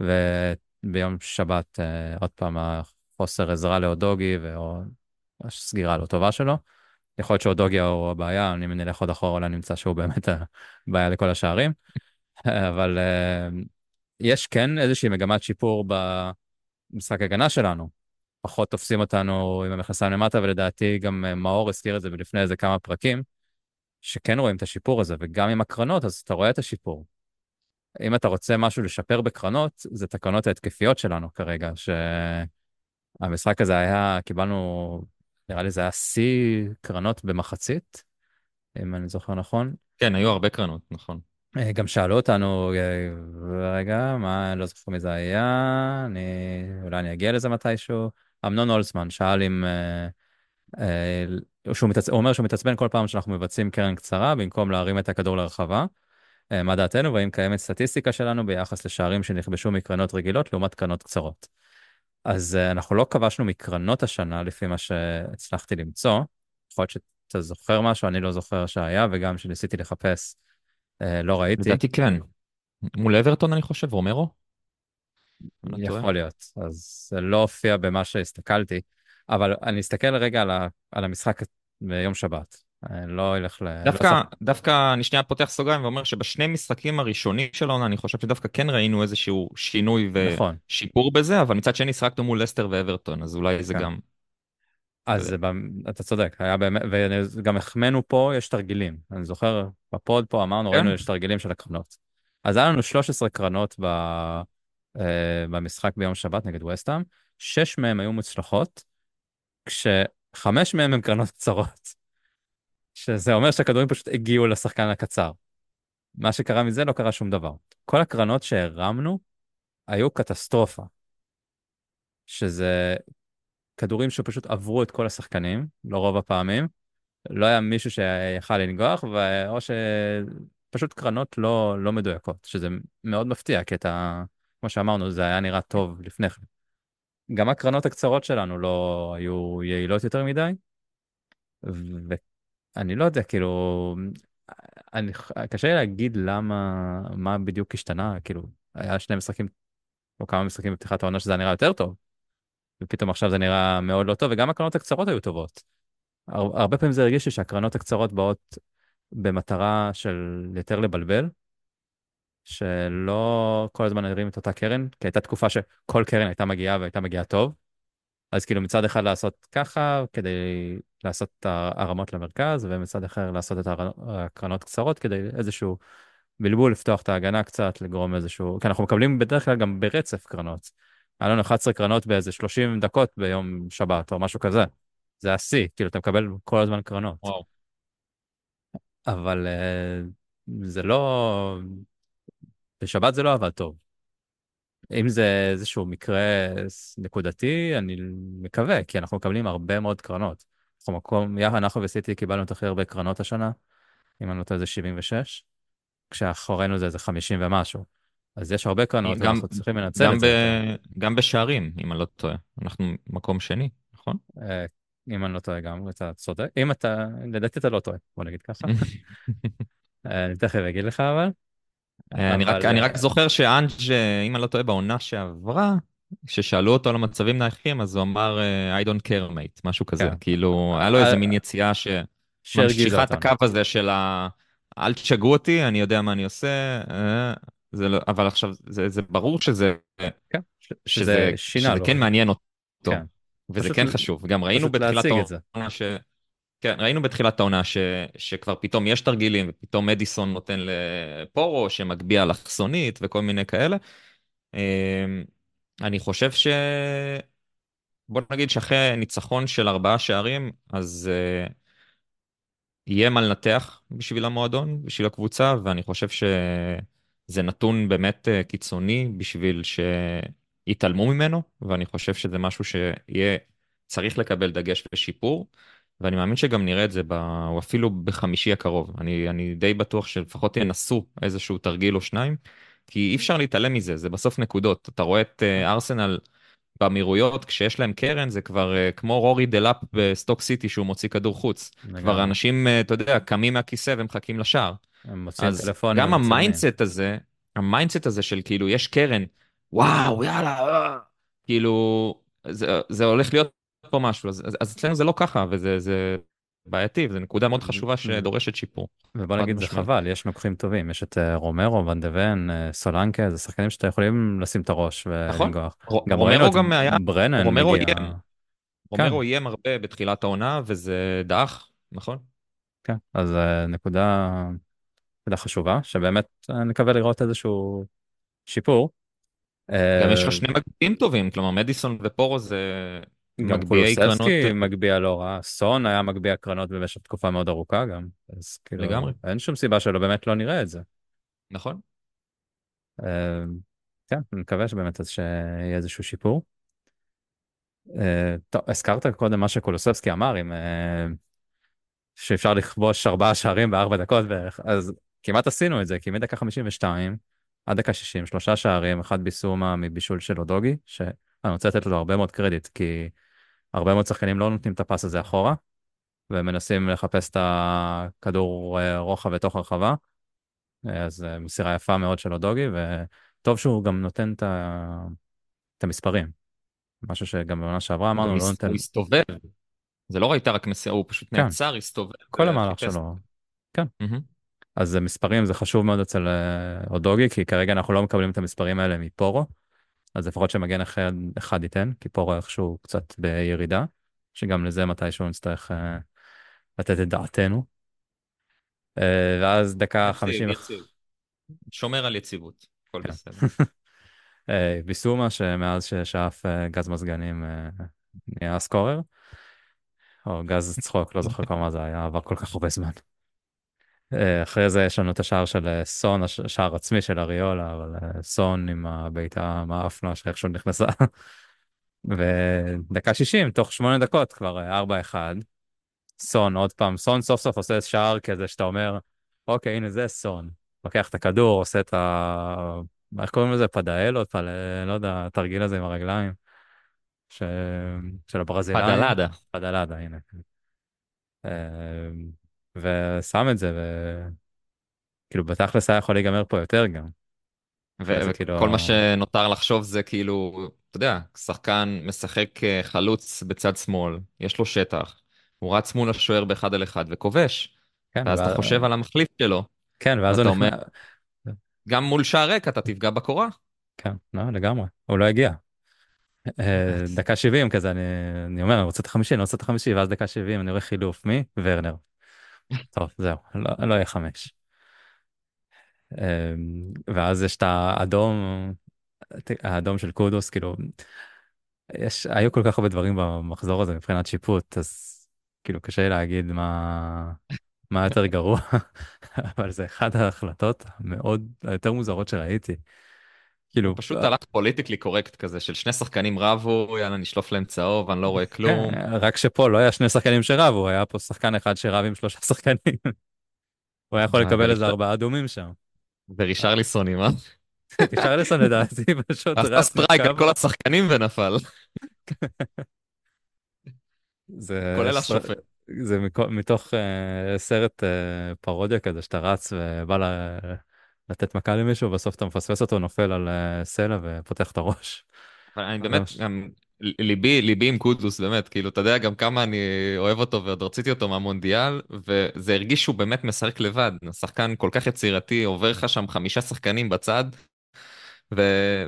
וביום שבת אה, עוד פעם החוסר עזרה לאודוגי, והסגירה לא טובה שלו. יכול להיות שאודוגי הוא הבעיה, אם נלך עוד אחורה אולי נמצא שהוא באמת הבעיה לכל השערים, אבל אה, יש כן איזושהי מגמת שיפור במשחק הגנה שלנו. פחות תופסים אותנו עם המכנסיים למטה, ולדעתי גם אה, מאור הזכיר את זה לפני איזה כמה פרקים, שכן רואים את השיפור הזה, וגם עם הקרנות, אז אתה רואה את השיפור. אם אתה רוצה משהו לשפר בקרנות, זה את הקרנות ההתקפיות שלנו כרגע, שהמשחק הזה היה, קיבלנו, נראה לי זה היה שיא קרנות במחצית, אם אני זוכר נכון. כן, היו הרבה קרנות, נכון. אה, גם שאלו אותנו, אה, רגע, מה, לא זוכר מי זה היה, אני, אולי אני אגיע לזה מתישהו. אמנון הולצמן שאל אם, אה, אה, שהוא מתעצ... הוא אומר שהוא מתעצבן כל פעם שאנחנו מבצעים קרן קצרה במקום להרים את הכדור לרחבה. אה, מה דעתנו והאם קיימת סטטיסטיקה שלנו ביחס לשערים שנכבשו מקרנות רגילות לעומת קרנות קצרות. אז אה, אנחנו לא כבשנו מקרנות השנה לפי מה שהצלחתי למצוא. יכול להיות שאתה זוכר משהו, אני לא זוכר שהיה, וגם כשניסיתי לחפש, אה, לא ראיתי. לדעתי כן. מול אברטון אני חושב, רומרו? לא. יכול להיות, אז זה לא הופיע במה שהסתכלתי, אבל אני אסתכל רגע על, ה, על המשחק ביום שבת. אני לא אלך ל... דווקא, לא דווקא אני שנייה פותח סוגריים ואומר שבשני משחקים הראשונים של העונה אני חושב שדווקא כן ראינו איזשהו שינוי נכון. ושיפור בזה, אבל מצד שני שחקנו מול לסטר ואברטון, אז אולי זה כן. גם... אז. זה אתה צודק, היה באמת, וגם החמאנו פה, יש תרגילים. אני זוכר, בפוד פה אמרנו, כן? ראינו, יש תרגילים של הקרנות. אז היה לנו 13 קרנות ב, אה, במשחק ביום שבת נגד וסטהאם, שש מהן היו מוצלחות, כשחמש מהן הן קרנות קצרות, שזה אומר שהכדורים פשוט הגיעו לשחקן הקצר. מה שקרה מזה, לא קרה שום דבר. כל הקרנות שהרמנו היו קטסטרופה, שזה כדורים שפשוט עברו את כל השחקנים, לא רוב הפעמים. לא היה מישהו שיכל לנגוח, ו... או שפשוט קרנות לא, לא מדויקות, שזה מאוד מפתיע, כי אתה, כמו שאמרנו, זה היה נראה טוב לפני כן. גם הקרנות הקצרות שלנו לא היו יעילות יותר מדי, ואני לא יודע, כאילו, אני, קשה לי להגיד למה, מה בדיוק השתנה, כאילו, היה שני משחקים, או כמה משחקים בפתיחת העונה שזה נראה יותר טוב, ופתאום עכשיו זה נראה מאוד לא טוב, וגם הקרנות הקצרות היו טובות. הר- הרבה פעמים זה הרגיש לי שהקרנות הקצרות באות במטרה של יותר לבלבל, שלא כל הזמן נרים את אותה קרן, כי הייתה תקופה שכל קרן הייתה מגיעה והייתה מגיעה טוב. אז כאילו מצד אחד לעשות ככה כדי לעשות את הרמות למרכז, ומצד אחר לעשות את הקרנות קצרות כדי איזשהו בלבול, לפתוח את ההגנה קצת, לגרום איזשהו... כי אנחנו מקבלים בדרך כלל גם ברצף קרנות. היה לנו 11 קרנות באיזה 30 דקות ביום שבת או משהו כזה. זה השיא, כאילו אתה מקבל כל הזמן קרנות. וואו. אבל אה, זה לא... בשבת זה לא עבד טוב. אם זה איזשהו מקרה נקודתי, אני מקווה, כי אנחנו מקבלים הרבה מאוד קרנות. אנחנו מקום, אנחנו וסיטי קיבלנו את הכי הרבה קרנות השנה, אם אני לא טועה זה 76, כשאחורינו זה איזה 50 ומשהו. אז יש הרבה קרנות, גם, ואנחנו צריכים לנצל את זה. גם בשערים, אם אני לא טועה. אנחנו מקום שני, נכון? אה, אם אני לא טועה גם, אתה צודק. אם אתה, לדעתי אתה לא טועה, בוא נגיד ככה. (laughs) אה, אני תכף אגיד לך אבל. אה, אני רק, אני אה, רק זוכר שאנג', אם אני לא טועה, בעונה שעברה, כששאלו אותו על המצבים נייחים, אז הוא אמר אה, I don't care mate, משהו כזה. כן, כאילו, היה לו איזה מין אה, יציאה שממשיכה את. הקו הזה של ה... אל תשגעו אותי, אני יודע מה אני עושה, זה לא, אבל עכשיו, זה, זה ברור שזה, כן, שזה, שזה שינה שזה לו. כן מעניין אותו, כן, וזה כן חשוב. גם ראינו בתחילת. העונה ש... כן, ראינו בתחילת העונה ש... שכבר פתאום יש תרגילים, ופתאום מדיסון נותן לפורו שמגביה אלכסונית וכל מיני כאלה. אמ, אני חושב ש... בוא נגיד שאחרי ניצחון של ארבעה שערים, אז uh, יהיה מה לנתח בשביל המועדון, בשביל הקבוצה, ואני חושב שזה נתון באמת uh, קיצוני בשביל שיתעלמו ממנו, ואני חושב שזה משהו שיהיה צריך לקבל דגש ושיפור. ואני מאמין שגם נראה את זה, ב... או אפילו בחמישי הקרוב. אני, אני די בטוח שלפחות ינסו איזשהו תרגיל או שניים, כי אי אפשר להתעלם מזה, זה בסוף נקודות. אתה רואה את uh, ארסנל באמירייטס, כשיש להם קרן, זה כבר uh, כמו רורי דלאפ בסטוק סיטי שהוא מוציא כדור חוץ. לגמרי. כבר אנשים, uh, אתה יודע, קמים מהכיסא ומחכים לשער. הם מוציאים אז טלפונים גם. ה mindset הזה, ה mindset הזה של כאילו, יש קרן, וואו, יאללה, אה", כאילו, זה, זה הולך להיות פה משהו, אז, אז, אצלנו זה לא ככה, וזה זה בעייתי, וזו נקודה מאוד חשובה שדורשת שיפור. ובוא נגיד זה. חבל, יש נוגחים טובים, יש את אה, רומרו, ון דה ון, אה, סולנקה, זה שחקנים שאתה יכולים לשים את הראש נכון. ולנגוח. ר- גם רומרו גם היה, ברנן רומרו מגיע, איים, רומרו איים הרבה בתחילת העונה, וזה דעך, נכון? כן, אז אה, נקודה, נקודה חשובה, שבאמת נקווה לראות איזשהו שיפור. גם יש לך שני מגביעים טובים, כלומר מדיסון ופורו זה גם מגביעי קרנות מגביה לא רע, סון היה מגביה קרנות במשך תקופה מאוד ארוכה גם, אז כאילו, לגמרי. אין שום סיבה שלא באמת לא נראה את זה. נכון? אה, כן, אני מקווה שבאמת אז שיהיה איזשהו שיפור. אה, טוב, הזכרת קודם מה שקולוסבסקי אמר, עם, אה, שאפשר לכבוש ארבעה שערים בארבע דקות בערך, אז כמעט עשינו את זה, כי מדקה 52 עד דקה 60, שלושה שערים, אחד ביסומה מבישול של אודוגי, שאני רוצה לתת לו הרבה מאוד קרדיט, כי הרבה מאוד שחקנים לא נותנים את הפס הזה אחורה, ומנסים לחפש את הכדור אה, רוחב בתוך הרחבה. אה, אז אה, מסירה יפה מאוד של אודוגי, וטוב שהוא גם נותן את ה- את המספרים. משהו שגם בעונה שעברה הוא אמרנו, לא הס- נותן... הוא הסתובב, זה לא הייתה רק מסירה, הוא פשוט כן. נעצר, הסתובב כל המהלך. שלו. כן. מהמם. אז זה מספרים זה חשוב מאוד אצל אה, אודוגי, כי כרגע אנחנו לא מקבלים את המספרים האלה מפורו, אז לפחות שמגן אחד, אחד ייתן, כי פורו איכשהו קצת בירידה. שגם לזה מתישהו נצטרך אה, לתת את דעתנו. אה, ואז דקה יציב, חמישים... יציב. שומר על יציבות, הכל כן. בסדר. (laughs) אה, ביסומה, שמאז ששאף אה, גז מזגנים אה, נהיה סקורר, או גז צחוק, לא זוכר כמה זה היה, עבר כל כך הרבה זמן. אה, אחרי זה יש לנו את השער של אה, סון, הש- השער עצמי של אריולה, אבל אה, סון עם הבעיטה המאפנה שאיכשהו נכנסה. (laughs) ודקה 60, תוך שמונה דקות כבר אה, 4-1. סון עוד פעם, סון סוף סוף עושה שער כזה שאתה אומר, אוקיי, הנה זה סון. לוקח את הכדור, עושה את ה... איך קוראים לזה? פדאלות? פל... לא יודע, התרגיל הזה עם הרגליים. ש... של הברזילאים. פדלדה. פדלדה, הנה. ושם את זה, וכאילו בתכלס היה יכול להיגמר פה יותר גם. ו- זה כאילו- וכל מה שנותר לחשוב זה כאילו, אתה יודע, שחקן משחק אה, חלוץ בצד שמאל, יש לו שטח, הוא רץ מול השוער באחד על אחד וכובש. כן, ואז אתה ואז- חושב על המחליף שלו, כן, ואז אתה הוא אומר- נכנס... גם מול שער ריק אתה תפגע בקורה. כן, לא, לגמרי, הוא לא הגיע. אה, דקה 70 כזה, אני, אני אומר, אני רוצה את החמישי, אני רוצה את החמישי, ואז דקה 70 אני רואה חילוף, מי? ורנר. טוב, זהו, לא, לא יהיה חמש. אה, ואז יש את האדום, האדום של קודוס, כאילו, יש, היו כל כך הרבה דברים במחזור הזה מבחינת שיפוט, אז כאילו קשה להגיד מה, מה יותר גרוע, (laughs) אבל זה אחת ההחלטות המאוד, היותר מוזרות שראיתי. כאילו, פשוט הלך פוליטיקלי קורקט כזה של שני שחקנים רבו, יאללה נשלוף להם צהוב, אני לא רואה כלום. כן, רק שפה לא היה שני שחקנים שרבו, היה פה שחקן אחד שרב עם שלושה שחקנים. (laughs) הוא היה יכול אה, לקבל איזה ארבעה אדומים שם. ורישרליסון, אה? (laughs) רישרליסון לדעתי (laughs) פשוט עשה סטרייק על. כל השחקנים ונפל, כולל השופט. זה מתוך אה, סרט אה, פרודיה כזה שאתה רץ ובא ל- לתת מכה למישהו, בסוף אתה מפספס אותו, נופל על אה, סלע ופותח את הראש. אני (laughs) באמת. גם ליבי, ליבי עם קודוס, באמת, כאילו, אתה יודע גם כמה אני אוהב אותו ועוד רציתי אותו מהמונדיאל, וזה הרגיש שהוא באמת משחק לבד. השחקן כל כך יצירתי, עובר לך שם חמישה שחקנים בצד, ו...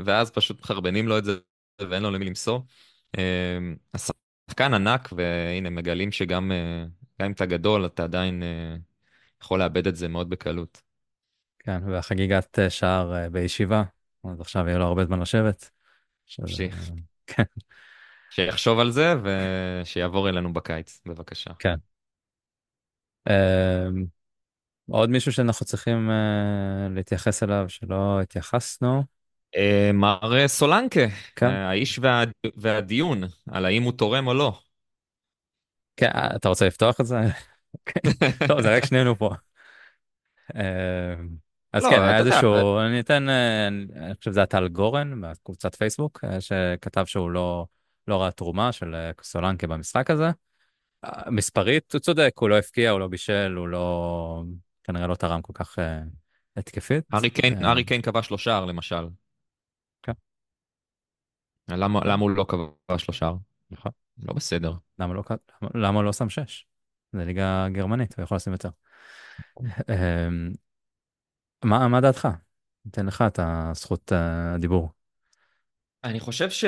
ואז פשוט מחרבנים לו את זה, ואין לו למי למסור. אה, השחקן ענק, והנה, מגלים שגם אה, גם אם אתה גדול, אתה עדיין יכול לאבד את זה מאוד בקלות. כן, והחגיגת אה, שער אה, בישיבה, אז עכשיו יהיה לו הרבה זמן לשבת. שזה- המשיך. (laughs) כן. שיחשוב על זה, ושיעבור אלינו בקיץ, בבקשה. אה, עוד מישהו שאנחנו צריכים אה, להתייחס אליו שלא התייחסנו. אה, מר אה, סולנקה, כן. אה, האיש וה... והדיון על האם הוא תורם או לא. כן, אה, אתה רוצה לפתוח את זה? טוב, (laughs) (laughs) זה רק שנינו פה. אז לא, כן, היה איזשהו, אני אתן, אה, אני חושב שזה היה טל גורן בקבוצת פייסבוק, אה, שכתב שהוא לא, לא ראה תרומה של אה, סולנקה במשחק הזה. מספרית, הוא צודק, הוא לא הפקיע, הוא לא בישל, הוא לא, כנראה לא תרם כל כך התקפית. הארי קיין, הארי קיין כבש לו שער למשל. כן. למה, למה הוא לא כבש לו שער? נכון. לא בסדר. למה לא, למה, למה לא שם שש? זה ליגה גרמנית, הוא יכול לשים יותר. מה, מה דעתך? ניתן לך את הזכות אה, הדיבור. אני חושב ש...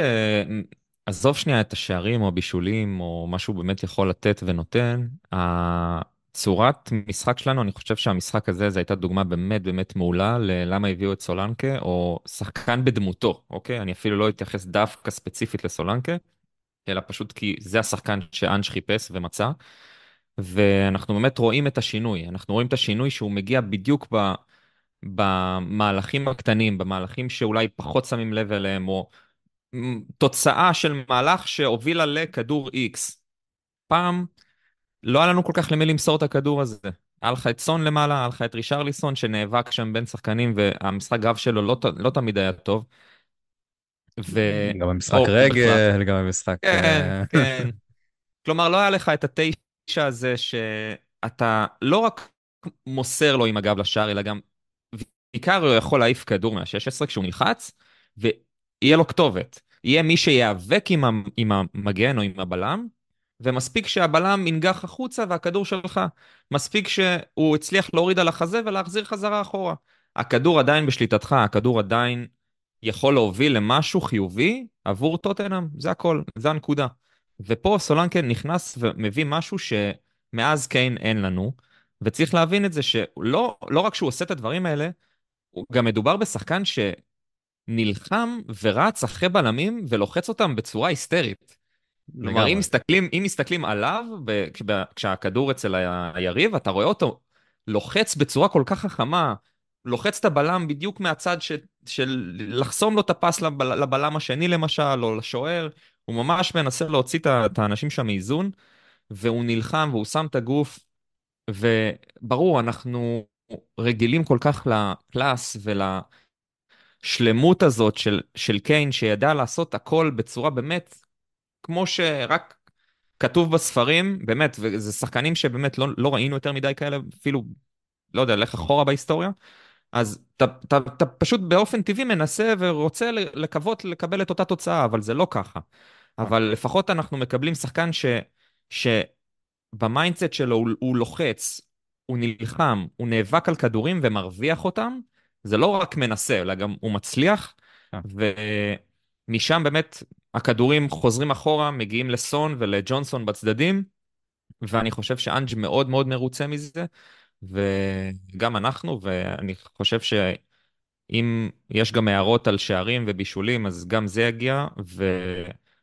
עזוב שנייה את השערים או הבישולים או מה שהוא באמת יכול לתת ונותן, הצורת משחק שלנו, אני חושב שהמשחק הזה, זו הייתה דוגמה באמת באמת מעולה ללמה הביאו את סולנקה, או שחקן בדמותו, אוקיי? אני אפילו לא אתייחס דווקא ספציפית לסולנקה, אלא פשוט כי זה השחקן שאנש חיפש ומצא. ואנחנו באמת רואים את השינוי, אנחנו רואים את השינוי שהוא מגיע בדיוק. במהלכים הקטנים, במהלכים שאולי פחות שמים לב אליהם, או תוצאה של מהלך שהובילה לכדור X. פעם לא היה לנו כל כך למי למסור את הכדור הזה. היה לך את סון למעלה, היה לך את רישרליסון שנאבק שם בין שחקנים והמשחק גב שלו לא, לא תמיד היה טוב. ו... גם במשחק או, בכלל. רגל, גם במשחק... כן, אה, כן. (laughs) כלומר, לא היה לך את התשע הזה שאתה לא רק מוסר לו עם הגב לשער, אלא גם בעיקר הוא יכול להעיף כדור מה-16 כשהוא נלחץ, ויהיה לו כתובת. יהיה מי שייאבק עם, ה- עם המגן או עם הבלם, ומספיק שהבלם ינגח החוצה והכדור שלך. מספיק שהוא הצליח להוריד על החזה ולהחזיר חזרה אחורה. הכדור עדיין בשליטתך, הכדור עדיין יכול להוביל למשהו חיובי עבור טוטנאם, זה הכל, זה הנקודה. ופה סולנקה נכנס ומביא משהו שמאז קיין אין לנו, וצריך להבין את זה שלא לא רק שהוא עושה את הדברים האלה, גם מדובר בשחקן שנלחם ורץ אחרי בלמים ולוחץ אותם בצורה היסטרית. כלומר, אם מסתכלים, אם מסתכלים עליו, כשהכדור אצל היריב, אתה רואה אותו לוחץ בצורה כל כך חכמה, לוחץ את הבלם בדיוק מהצד ש, של לחסום לו את הפס לבל, לבלם השני למשל, או לשוער, הוא ממש מנסה להוציא את האנשים שם מאיזון, והוא נלחם והוא שם את הגוף, וברור, אנחנו רגילים כל כך לקלאס ולשלמות הזאת של, של קיין, שידע לעשות הכל בצורה באמת, כמו שרק כתוב בספרים, באמת, וזה שחקנים שבאמת לא, לא ראינו יותר מדי כאלה, אפילו, לא יודע, לך אחורה בהיסטוריה. אז אתה, פשוט באופן טבעי מנסה ורוצה לקוות לקבל את אותה תוצאה, אבל זה לא ככה. אבל לפחות אנחנו מקבלים שחקן ש, שב mindset שלו הוא, הוא לוחץ, הוא נלחם, הוא נאבק על כדורים ומרוויח אותם. זה לא רק מנסה, אלא גם הוא מצליח, כן. ומשם באמת הכדורים חוזרים אחורה, מגיעים לסון ולג'ונסון בצדדים, ואני חושב שאנג' מאוד מאוד מרוצה מזה, וגם אנחנו, ואני חושב שאם יש גם הערות על שערים ובישולים, אז גם זה יגיע,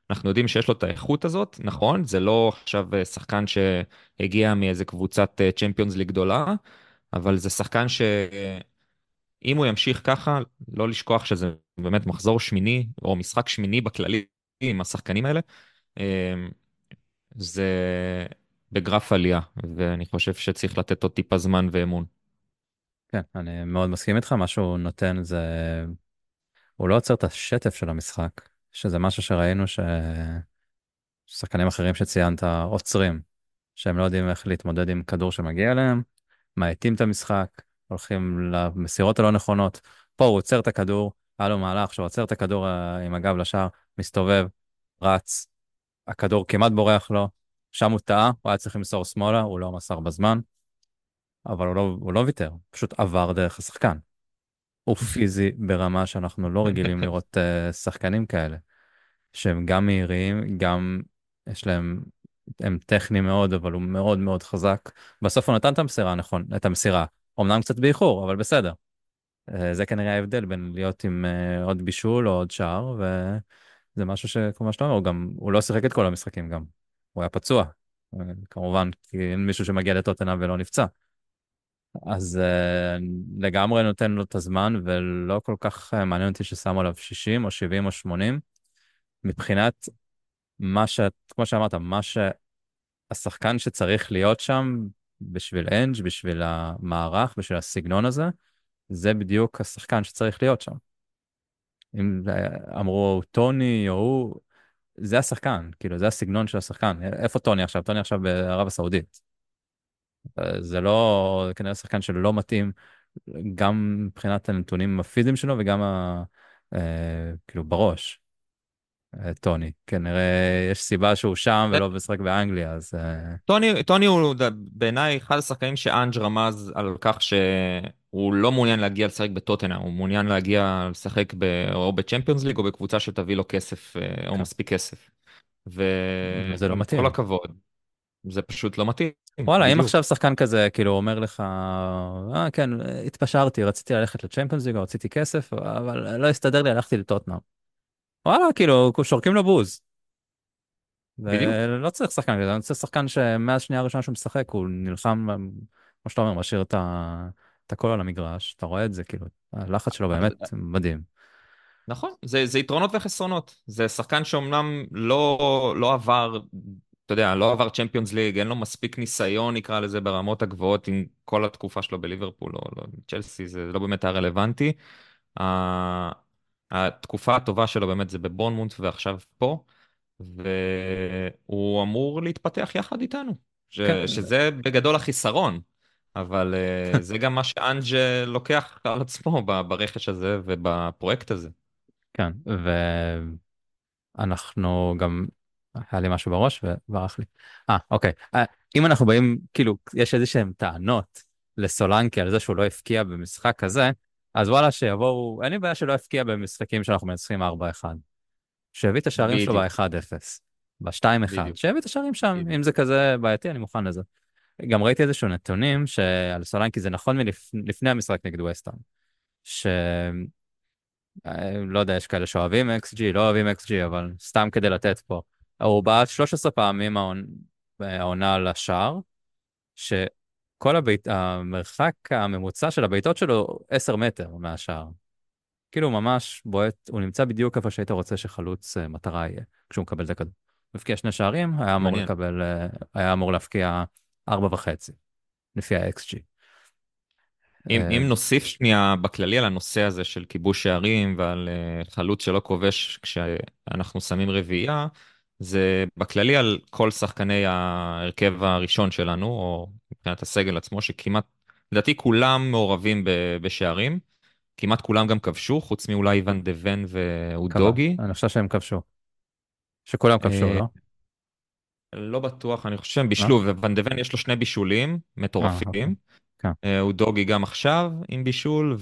ואנחנו יודעים שיש לו את האיכות הזאת, נכון, זה לא עכשיו שחקן שהגיע מאיזה קבוצת צ'מפיונס ליג גדולה, אבל זה שחקן שאם הוא ימשיך ככה, לא לשכוח שזה באמת מחזור שמיני, או משחק שמיני בכללי עם השחקנים האלה, אמ, זה בגרף עלייה, ואני חושב שצריך לתת עוד טיפה זמן ואמון. כן, אני מאוד מסכים איתך, מה שהוא נותן זה... הוא לא עוצר את השטף של המשחק, שזה משהו שראינו ששחקנים אחרים שציינת עוצרים, שהם לא יודעים איך להתמודד עם כדור שמגיע אליהם, מאטים את המשחק, הולכים למסירות הלא נכונות. פה הוא עוצר את הכדור, היה לו מהלך שהוא עוצר את הכדור אה, עם הגב לשער, מסתובב, רץ, הכדור כמעט בורח לו, שם הוא טעה, הוא היה צריך למסור שמאלה, הוא לא מסר בזמן, אבל הוא לא, הוא לא ויתר, פשוט עבר דרך השחקן. הוא פיזי ברמה שאנחנו לא רגילים לראות uh, שחקנים כאלה, שהם גם מהירים, גם יש להם, הם טכניים מאוד, אבל הוא מאוד מאוד חזק. בסוף הוא נתן את המסירה, נכון, את המסירה, אמנם קצת באיחור, אבל בסדר. Uh, זה כנראה ההבדל בין להיות עם uh, עוד בישול או עוד שער, וזה משהו שכמו שאתה אומר, הוא גם, הוא לא שיחק את כל המשחקים גם. הוא היה פצוע, כמובן, כי אין מישהו שמגיע לטוטנאם ולא נפצע. אז uh, לגמרי נותן לו את הזמן, ולא כל כך uh, מעניין אותי ששמו עליו 60 או 70 או 80. מבחינת מה ש... כמו שאמרת, מה שהשחקן שצריך להיות שם בשביל אנג', בשביל המערך, בשביל הסגנון הזה, זה בדיוק השחקן שצריך להיות שם. אם אמרו טוני או הוא, זה השחקן, כאילו, זה הסגנון של השחקן. איפה טוני עכשיו? טוני עכשיו בערב הסעודית. זה לא, כנראה שחקן שלא מתאים גם מבחינת הנתונים הפיזיים שלו וגם ה, אה, כאילו בראש. אה, טוני, כנראה יש סיבה שהוא שם ולא משחק באנגליה, אז... אה... טוני, טוני הוא בעיניי אחד השחקנים שאנג' רמז על כך שהוא לא מעוניין להגיע לשחק בטוטנה, הוא מעוניין להגיע לשחק ב, או בצ'מפיונס ליג או בקבוצה שתביא לו כסף, אה, או כן. מספיק כסף. וזה לא מתאים. כל הכבוד. זה פשוט לא מתאים. וואלה, אם עכשיו שחקן כזה כאילו אומר לך, אה, כן, התפשרתי, רציתי ללכת לצ'מפיונס ליג, רציתי כסף, אבל לא הסתדר לי, הלכתי לטוטנאם. וואלה, כאילו, שורקים לו בוז. בדיוק. ולא צריך שחקן כזה, אני צריך שחקן שמאז שנייה הראשונה שהוא משחק, הוא נלחם, כמו שאתה אומר, משאיר את, ה... את הכל על המגרש, אתה רואה את זה, כאילו, הלחץ שלו באמת מדהים. נכון, זה, זה יתרונות וחסרונות. זה שחקן שאומנם לא, לא עבר, אתה יודע, לא עבר צ'מפיונס ליג, אין לו מספיק ניסיון, נקרא לזה, ברמות הגבוהות עם כל התקופה שלו בליברפול או לא, צ'לסי, זה לא באמת היה רלוונטי. התקופה הטובה שלו באמת זה בבורנמונט ועכשיו פה, והוא אמור להתפתח יחד איתנו, ש... כן. שזה בגדול החיסרון, אבל אה, זה גם מה שאנג' לוקח על עצמו ברכש הזה ובפרויקט הזה. כן, ואנחנו גם, היה לי משהו בראש וברח לי. אה, אוקיי. אה, אם אנחנו באים, כאילו, יש איזה שהם טענות לסולנקי על זה שהוא לא הפקיע במשחק כזה, אז וואלה, שיבואו, אין לי בעיה שלא יפקיע במשחקים שאנחנו מנצחים 4-1. שיביא את השערים שלו ב-1-0. בשתיים אחד, בדיוק, שיביא את השערים שם. אם זה כזה בעייתי, אני מוכן לזה. גם ראיתי איזשהו נתונים שעל סולנקי זה נכון מלפני המשחק נגד וסטהאם, ש... אה, לא יודע, יש כאלה שאוהבים XG, לא אוהבים XG, אבל סתם כדי לתת פה. הוא בעט 13 פעמים העונ- העונה לשער, שכל הבית... המרחק הממוצע של הבעיטות שלו הוא 10 מטר מהשער. כאילו הוא ממש בועט, הוא נמצא בדיוק איפה שהיית רוצה שחלוץ אה, מטרה יהיה, כשהוא מקבל את הכדור. הוא הבקיע שני שערים, היה אמור מעניין. לקבל, אה, היה אמור להבקיע ארבע וחצי, לפי ה-XG. אם, אה, אם נוסיף שנייה בכללי על הנושא הזה של כיבוש שערים ועל חלוץ שלא כובש כשאנחנו שמים רביעייה, זה בכללי על כל שחקני ההרכב הראשון שלנו, או מבחינת הסגל עצמו, שכמעט, לדעתי כולם מעורבים ב- בשערים, כמעט כולם גם כבשו, חוץ מאולי ון דה ון ואודוגי. אני חושב שהם כבשו. שכולם כבשו, אה, לא? לא בטוח, אני חושב שהם לא? בישלו, וון דה ון יש לו שני בישולים אה, אוקיי. מטורפים. כן, אה, הוא דוגי גם עכשיו עם בישול,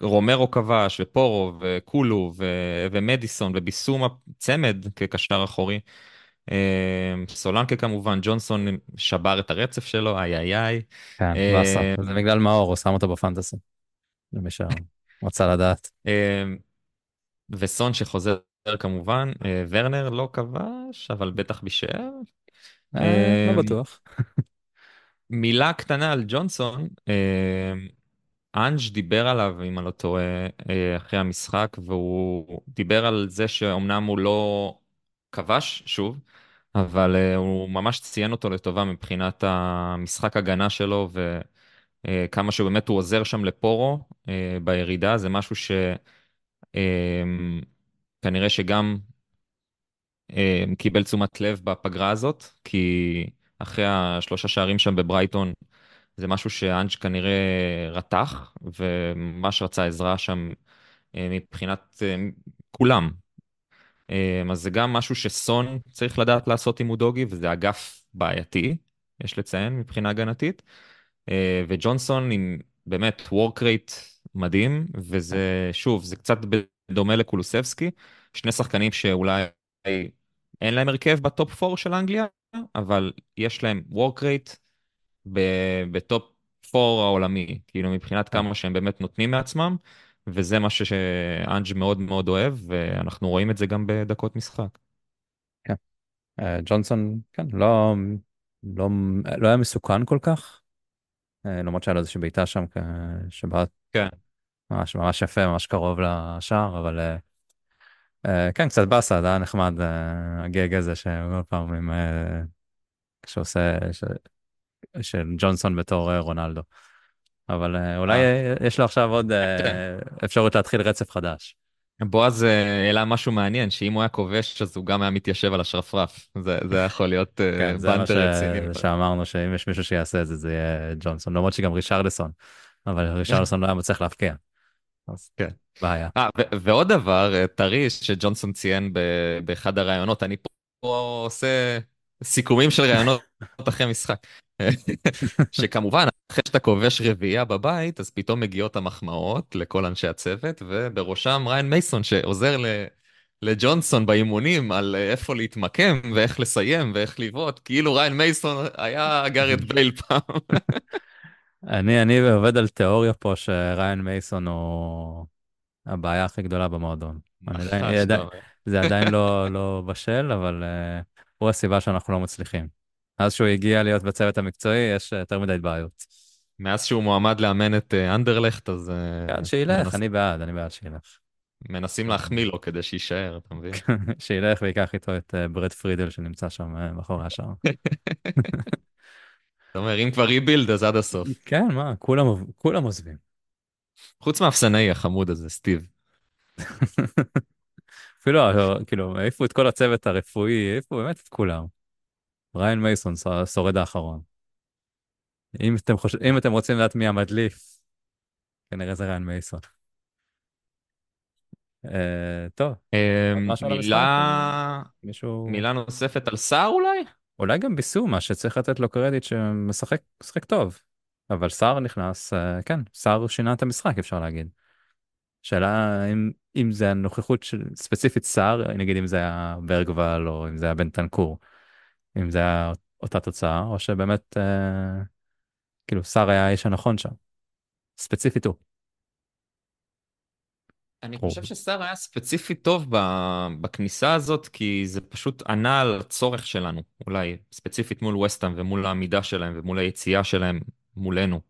ורומרו כבש, ופורו, וקולו, ו- ומדיסון, וביסומה צמד כקשר אחורי. אה, סולנקה כמובן, ג'ונסון שבר את הרצף שלו, איי איי איי. כן, באסה. אה, זה בגלל מאור, הוא שם אותו בפנטסי. למי שרצה לדעת. אה, וסון שחוזר כמובן, אה, ורנר לא כבש, אבל בטח בישל. אה, לא בטוח. מילה קטנה על ג'ונסון, אנג' דיבר עליו, אם אני לא טועה, אה, אחרי המשחק, והוא דיבר על זה שאומנם הוא לא כבש, שוב, אבל אה, הוא ממש ציין אותו לטובה מבחינת המשחק הגנה שלו, וכמה שהוא באמת הוא עוזר שם לפורו אה, בירידה, זה משהו שכנראה שגם אה, קיבל תשומת לב בפגרה הזאת, כי אחרי השלושה שערים שם בברייטון, זה משהו שאנג' כנראה רתח, וממש רצה עזרה שם אה, מבחינת אה, כולם. אה, אז זה גם משהו שסון צריך לדעת לעשות עם אודוגי, וזה אגף בעייתי, יש לציין, מבחינה הגנתית. וג'ונסון עם באמת work rate מדהים, וזה, שוב, זה קצת בדומה לקולוסבסקי, שני שחקנים שאולי אין להם הרכב ב top 4 של אנגליה, אבל יש להם work rate ב top 4 העולמי, כאילו מבחינת כן, כמה שהם באמת נותנים מעצמם, וזה מה שאנג' מאוד מאוד אוהב, ואנחנו רואים את זה גם בדקות משחק. כן. אה, ג'ונסון, כן, לא, לא, לא היה מסוכן כל כך, אה, למרות שהיה לו איזושהי בעיטה שם שבעט כן. ממש ממש יפה, ממש קרוב לשער, אבל אה, כן, קצת באסה, זה היה נחמד, אה, הגג הזה שכל פעם עם, אה, שעושה, של ג'ונסון בתור אה, רונלדו. אבל אה, אולי אה, יש לו עכשיו עוד כן. אפשרות להתחיל רצף חדש. בועז העלה משהו מעניין, שאם הוא היה כובש אז הוא גם היה מתיישב על השרפרף. זה, זה יכול להיות כן, זה מה ש... בנטר רציני. מאוד. שאמרנו, שאם יש מישהו שיעשה את זה, זה יהיה ג'ונסון, למרות שגם רישרלסון, אבל רישרלסון לא היה מצליח להבקיע. אז כן. בעיה. ועוד דבר טרי שג'ונסון ציין באחד הראיונות, אני פה עושה סיכומים של ראיונות אחרי משחק. שכמובן, אחרי שאתה כובש רביעייה בבית, אז פתאום מגיעות המחמאות לכל אנשי הצוות, ובראשם ריין מייסון שעוזר ל... לג'ונסון באימונים על אה, איפה להתמקם ואיך לסיים ואיך לבעוט, כאילו ריין מייסון היה גארד בייל פעם. אני, אני עובד על תיאוריה פה שריין מייסון הוא הבעיה הכי גדולה במועדון. עדיין. זה עדיין לא, לא בשל, אבל uh, הוא הסיבה שאנחנו לא מצליחים. אז שהוא הגיע להיות בצוות המקצועי, יש יותר מדי בעיות. מאז שהוא מועמד לאמן את אה, אנדרלכט, אז אה, כן, שילך, מנס- אני בעד, אני בעד שילך. מנסים להחמיא לו כדי שיישאר, אתה מבין? (laughs) שילך ויקח איתו את ברד פרידל שנמצא שם מאחורי השער. (laughs) אתה אומר, אם כבר ריבילד, אז עד הסוף. כן, מה, כולם, כולם עוזבים. חוץ מהאפסנאי החמוד הזה, סטיב. (laughs) אפילו, כאילו, העיפו את כל הצוות הרפואי, העיפו באמת את כולם. ריין מייסון, השורד האחרון. אם אתם, חוש... אם אתם רוצים לדעת מי המדליף, כנראה זה ריין מייסון. אה, טוב, המשחק? מילה... מישהו... מילה נוספת על סער אולי? אולי גם ביסומה, שצריך לתת לו קרדיט שמשחק משחק טוב. אבל סער נכנס, אה, כן, סער שינה את המשחק, אפשר להגיד. שאלה אם, אם זה הנוכחות של ספציפית סער, נגיד אם זה היה ברגוול או אם זה היה בנטנקור, אם זה היה אותה תוצאה, או שבאמת אה, כאילו סער היה האיש הנכון שם, ספציפית הוא. אני. חושב שסער היה ספציפית טוב בכניסה הזאת, כי זה פשוט ענה על הצורך שלנו, אולי ספציפית מול וסטהאם ומול העמידה שלהם ומול היציאה שלהם מולנו.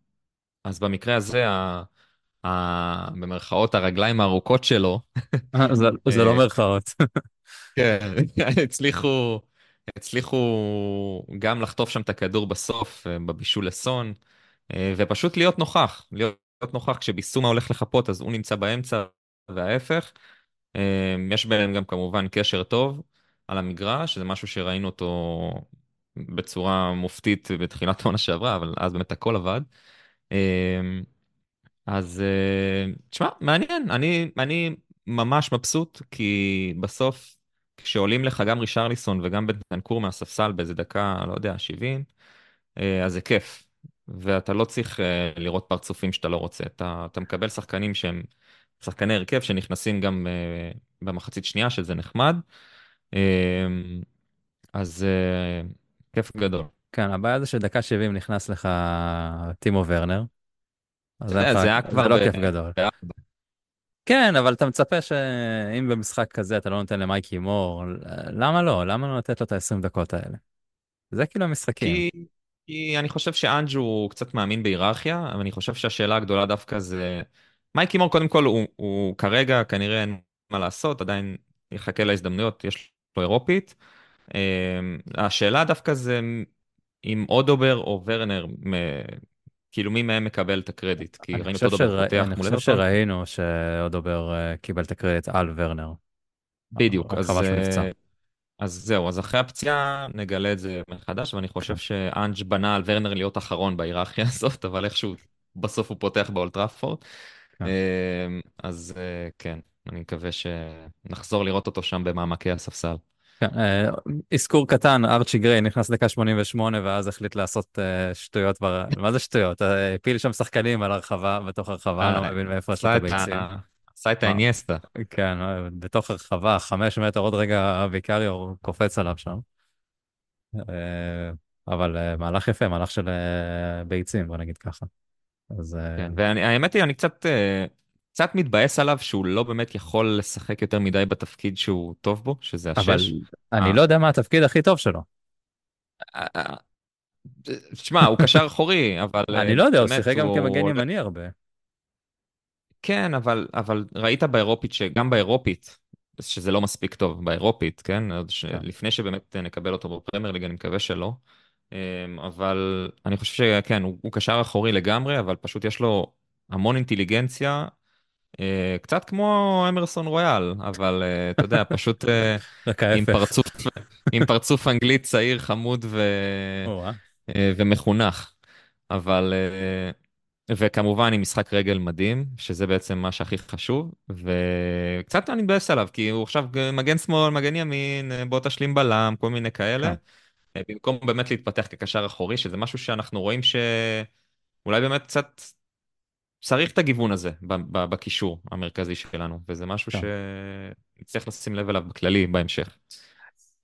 אז במקרה הזה, ה... ה... במרכאות הרגליים הארוכות שלו, זה, זה לא אה, מירכאות. כן, (laughs) הצליחו, הצליחו גם לחטוף שם את הכדור בסוף, אה, בבישול לסון, אה, ופשוט להיות נוכח, להיות נוכח כשביסומה הולך לחפות אז הוא נמצא באמצע וההפך. אה, יש ביניהם גם כמובן קשר טוב על המגרש, שזה משהו שראינו אותו בצורה מופתית בתחילת העונה שעברה, אבל אז באמת הכל עבד. אז תשמע, מעניין, אני, אני ממש מבסוט, כי בסוף, כשעולים לך גם רישרליסון וגם בנטנקור מהספסל באיזה דקה, לא יודע, 70, אה, אז זה כיף. ואתה לא צריך אה, לראות פרצופים שאתה לא רוצה, אתה, אתה מקבל שחקנים שהם שחקני הרכב שנכנסים גם אה, במחצית שנייה, שזה נחמד. אז כיף גדול. כן, הבעיה זה שדקה 70 נכנס לך טימו ורנר, זה, זה היה זה כבר לא ב- כיף גדול. כן, אבל אתה מצפה שאם במשחק כזה אתה לא נותן למייקי מור, למה לא? למה לא לתת לו את ה-20 דקות האלה? זה כאילו המשחקים. כי, כי אני חושב שאנג'ו קצת מאמין בהיררכיה, אבל אני חושב שהשאלה הגדולה דווקא זה... מייקי מור, קודם כל, הוא, הוא כרגע כנראה אין מה לעשות, עדיין יחכה להזדמנויות, יש לו אירופית. אמ, השאלה דווקא זה אם אודובר או ורנר, כאילו מי מהם מקבל את הקרדיט, כי ראינו את אודובר שרא... פותח אני חושב. שראינו שאודובר אה, קיבל את הקרדיט על ורנר. בדיוק, רק אז. אה, אז זהו, אז אחרי הפציעה נגלה את זה מחדש, ואני חושב שאנג' בנה על ורנר להיות אחרון בהיררכיה (laughs) הזאת, אבל איכשהו בסוף הוא פותח באולטראפורד. כן. אז אה, כן, אני מקווה שנחזור לראות אותו שם במעמקי הספסל. כן, אה, אזכור קטן, ארצ'י גריי נכנס דקה 88 ואז החליט לעשות אה, שטויות. מה זה שטויות? אה, הפיל שם שחקנים על הרחבה, בתוך הרחבה, אני לא מבין מאיפה יש לו את הביצים. עשה את. האיניאסטה. כן, בתוך הרחבה, חמש מטר, עוד רגע אבי קריו קופץ עליו שם. אבל מהלך יפה, מהלך של ביצים, בוא נגיד ככה. אז כן, והאמת היא, אני קצת, קצת מתבאס עליו שהוא לא באמת יכול לשחק יותר מדי בתפקיד שהוא טוב בו, שזה אבל השש. אני אה. לא יודע מה התפקיד הכי טוב שלו. אה, אה, תשמע, הוא קשר אחורי, אבל... אה, אני לא יודע, הוא שיחק גם כמגן ימני הרבה. כן, אבל, אבל ראית באירופית, שגם באירופית, שזה לא מספיק טוב, באירופית, כן? עוד ש... כן. לפני שבאמת נקבל אותו בפרמייר ליג, אני מקווה שלא. אמ, אבל אני חושב שכן, הוא, הוא קשר אחורי לגמרי, אבל פשוט יש לו המון אינטליגנציה, אה, קצת כמו אמרסון רויאל, אבל אה, אתה יודע, פשוט אה, (laughs) עם. פרצוף, עם פרצוף אנגלי צעיר, חמוד ו... אה, ומחונך. אבל, אה, וכמובן עם משחק רגל מדהים, שזה בעצם מה שהכי חשוב, וקצת אני מתבאס עליו, כי הוא עכשיו מגן שמאל, מגן ימין, אה, בוא תשלים בלם, כל מיני כאלה. כן. אה, במקום באמת להתפתח כקשר אחורי, שזה משהו שאנחנו רואים שאולי באמת קצת צריך את הגיוון הזה בקישור המרכזי שלנו, וזה משהו כן. שנצטרך לשים לב אליו בכללי בהמשך.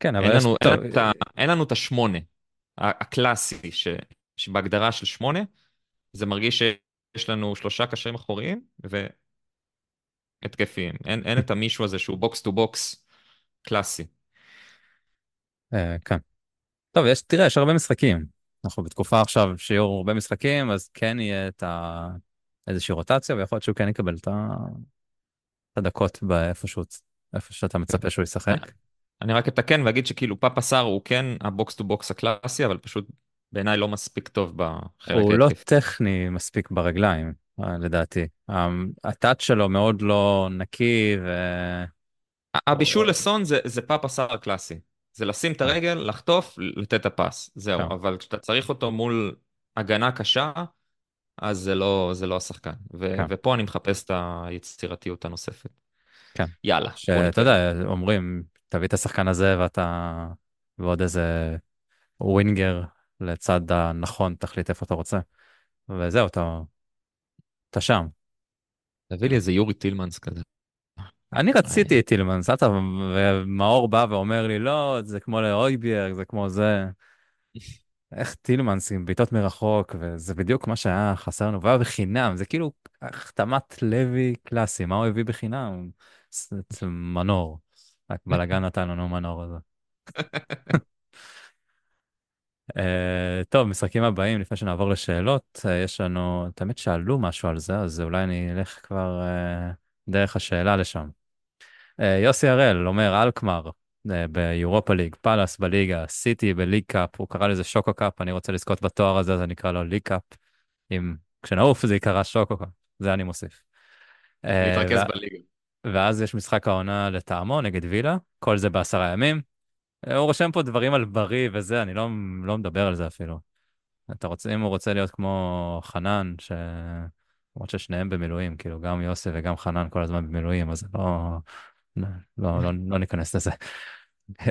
כן, אין אבל יש... לנו, טוב, אין, לנו את אין לנו את השמונה, הקלאסי, ש, שבהגדרה של שמונה, זה מרגיש שיש לנו שלושה קשרים אחוריים והתקפיים. אין, אין את המישהו הזה שהוא box to box קלאסי. אה, כן. טוב, יש, תראה, יש הרבה משחקים. אנחנו בתקופה עכשיו שיהיו הרבה משחקים, אז כן יהיה את ה... איזושהי רוטציה, ויכול להיות שהוא כן יקבל את הדקות באיפה שאתה מצפה שהוא ישחק. אני רק אתקן ואגיד שכאילו פאפה סאר הוא כן ה box to box הקלאסי, אבל פשוט בעיניי לא מספיק טוב בחלק הוא לא. טכני מספיק ברגליים, אה, לדעתי. ה- הטאץ' שלו מאוד לא נקי, ו... הבישול לסון זה, זה פאפה סאר הקלאסי. זה לשים את הרגל, לחטוף, לתת את הפס. זהו, כן. אבל כשאתה צריך אותו מול הגנה קשה, אז זה לא, זה לא השחקן. ו- כן. ופה אני מחפש את היצירתיות הנוספת. כן. יאללה, שאתה נתקדם. יודע, אומרים, תביא את השחקן הזה ואתה... ועוד איזה ווינגר לצד הנכון, תחליט איפה אתה רוצה. וזהו, אתה, אתה שם. תביא לי איזה יורי טילמנס כזה. אני היי. רציתי את טילמנס, אתה, ומאור בא ואומר לי, לא, זה כמו לאויביאר, זה כמו זה. (laughs) איך טילמנס עם בעיטות מרחוק, וזה בדיוק מה שהיה חסר לנו, והיה בחינם, זה כאילו החתמת לוי קלאסי, מה הוא הביא בחינם? מנור. רק בלאגן נתן לנו מנור הזה. Uh, (laughs) טוב, משחקים הבאים, לפני שנעבור לשאלות, uh, יש לנו, האמת שאלו משהו על זה, אז אולי אני אלך כבר uh, דרך השאלה לשם. Uh, יוסי הראל אומר, אלקמר ביורופה ליג, פאלאס בליגה, סיטי בליג קאפ, הוא קרא לזה שוקו קאפ, אני רוצה לזכות בתואר הזה, אז אני אקרא לו ליג קאפ. אם כשנעוף זה ייקרא שוקו קאפ, זה אני מוסיף. Uh, להתרכז בליגה. ואז יש משחק העונה לטעמו נגד וילה, כל זה בעשרה ימים. Uh, הוא רושם פה דברים על בריא וזה, אני לא, לא מדבר על זה אפילו. אתה רוצה, אם הוא רוצה להיות כמו חנן, ש... למרות ששניהם במילואים, כאילו גם יוסי וגם חנן כל הזמן במילואים, אז לא, לא, לא, לא, לא ניכנס לזה.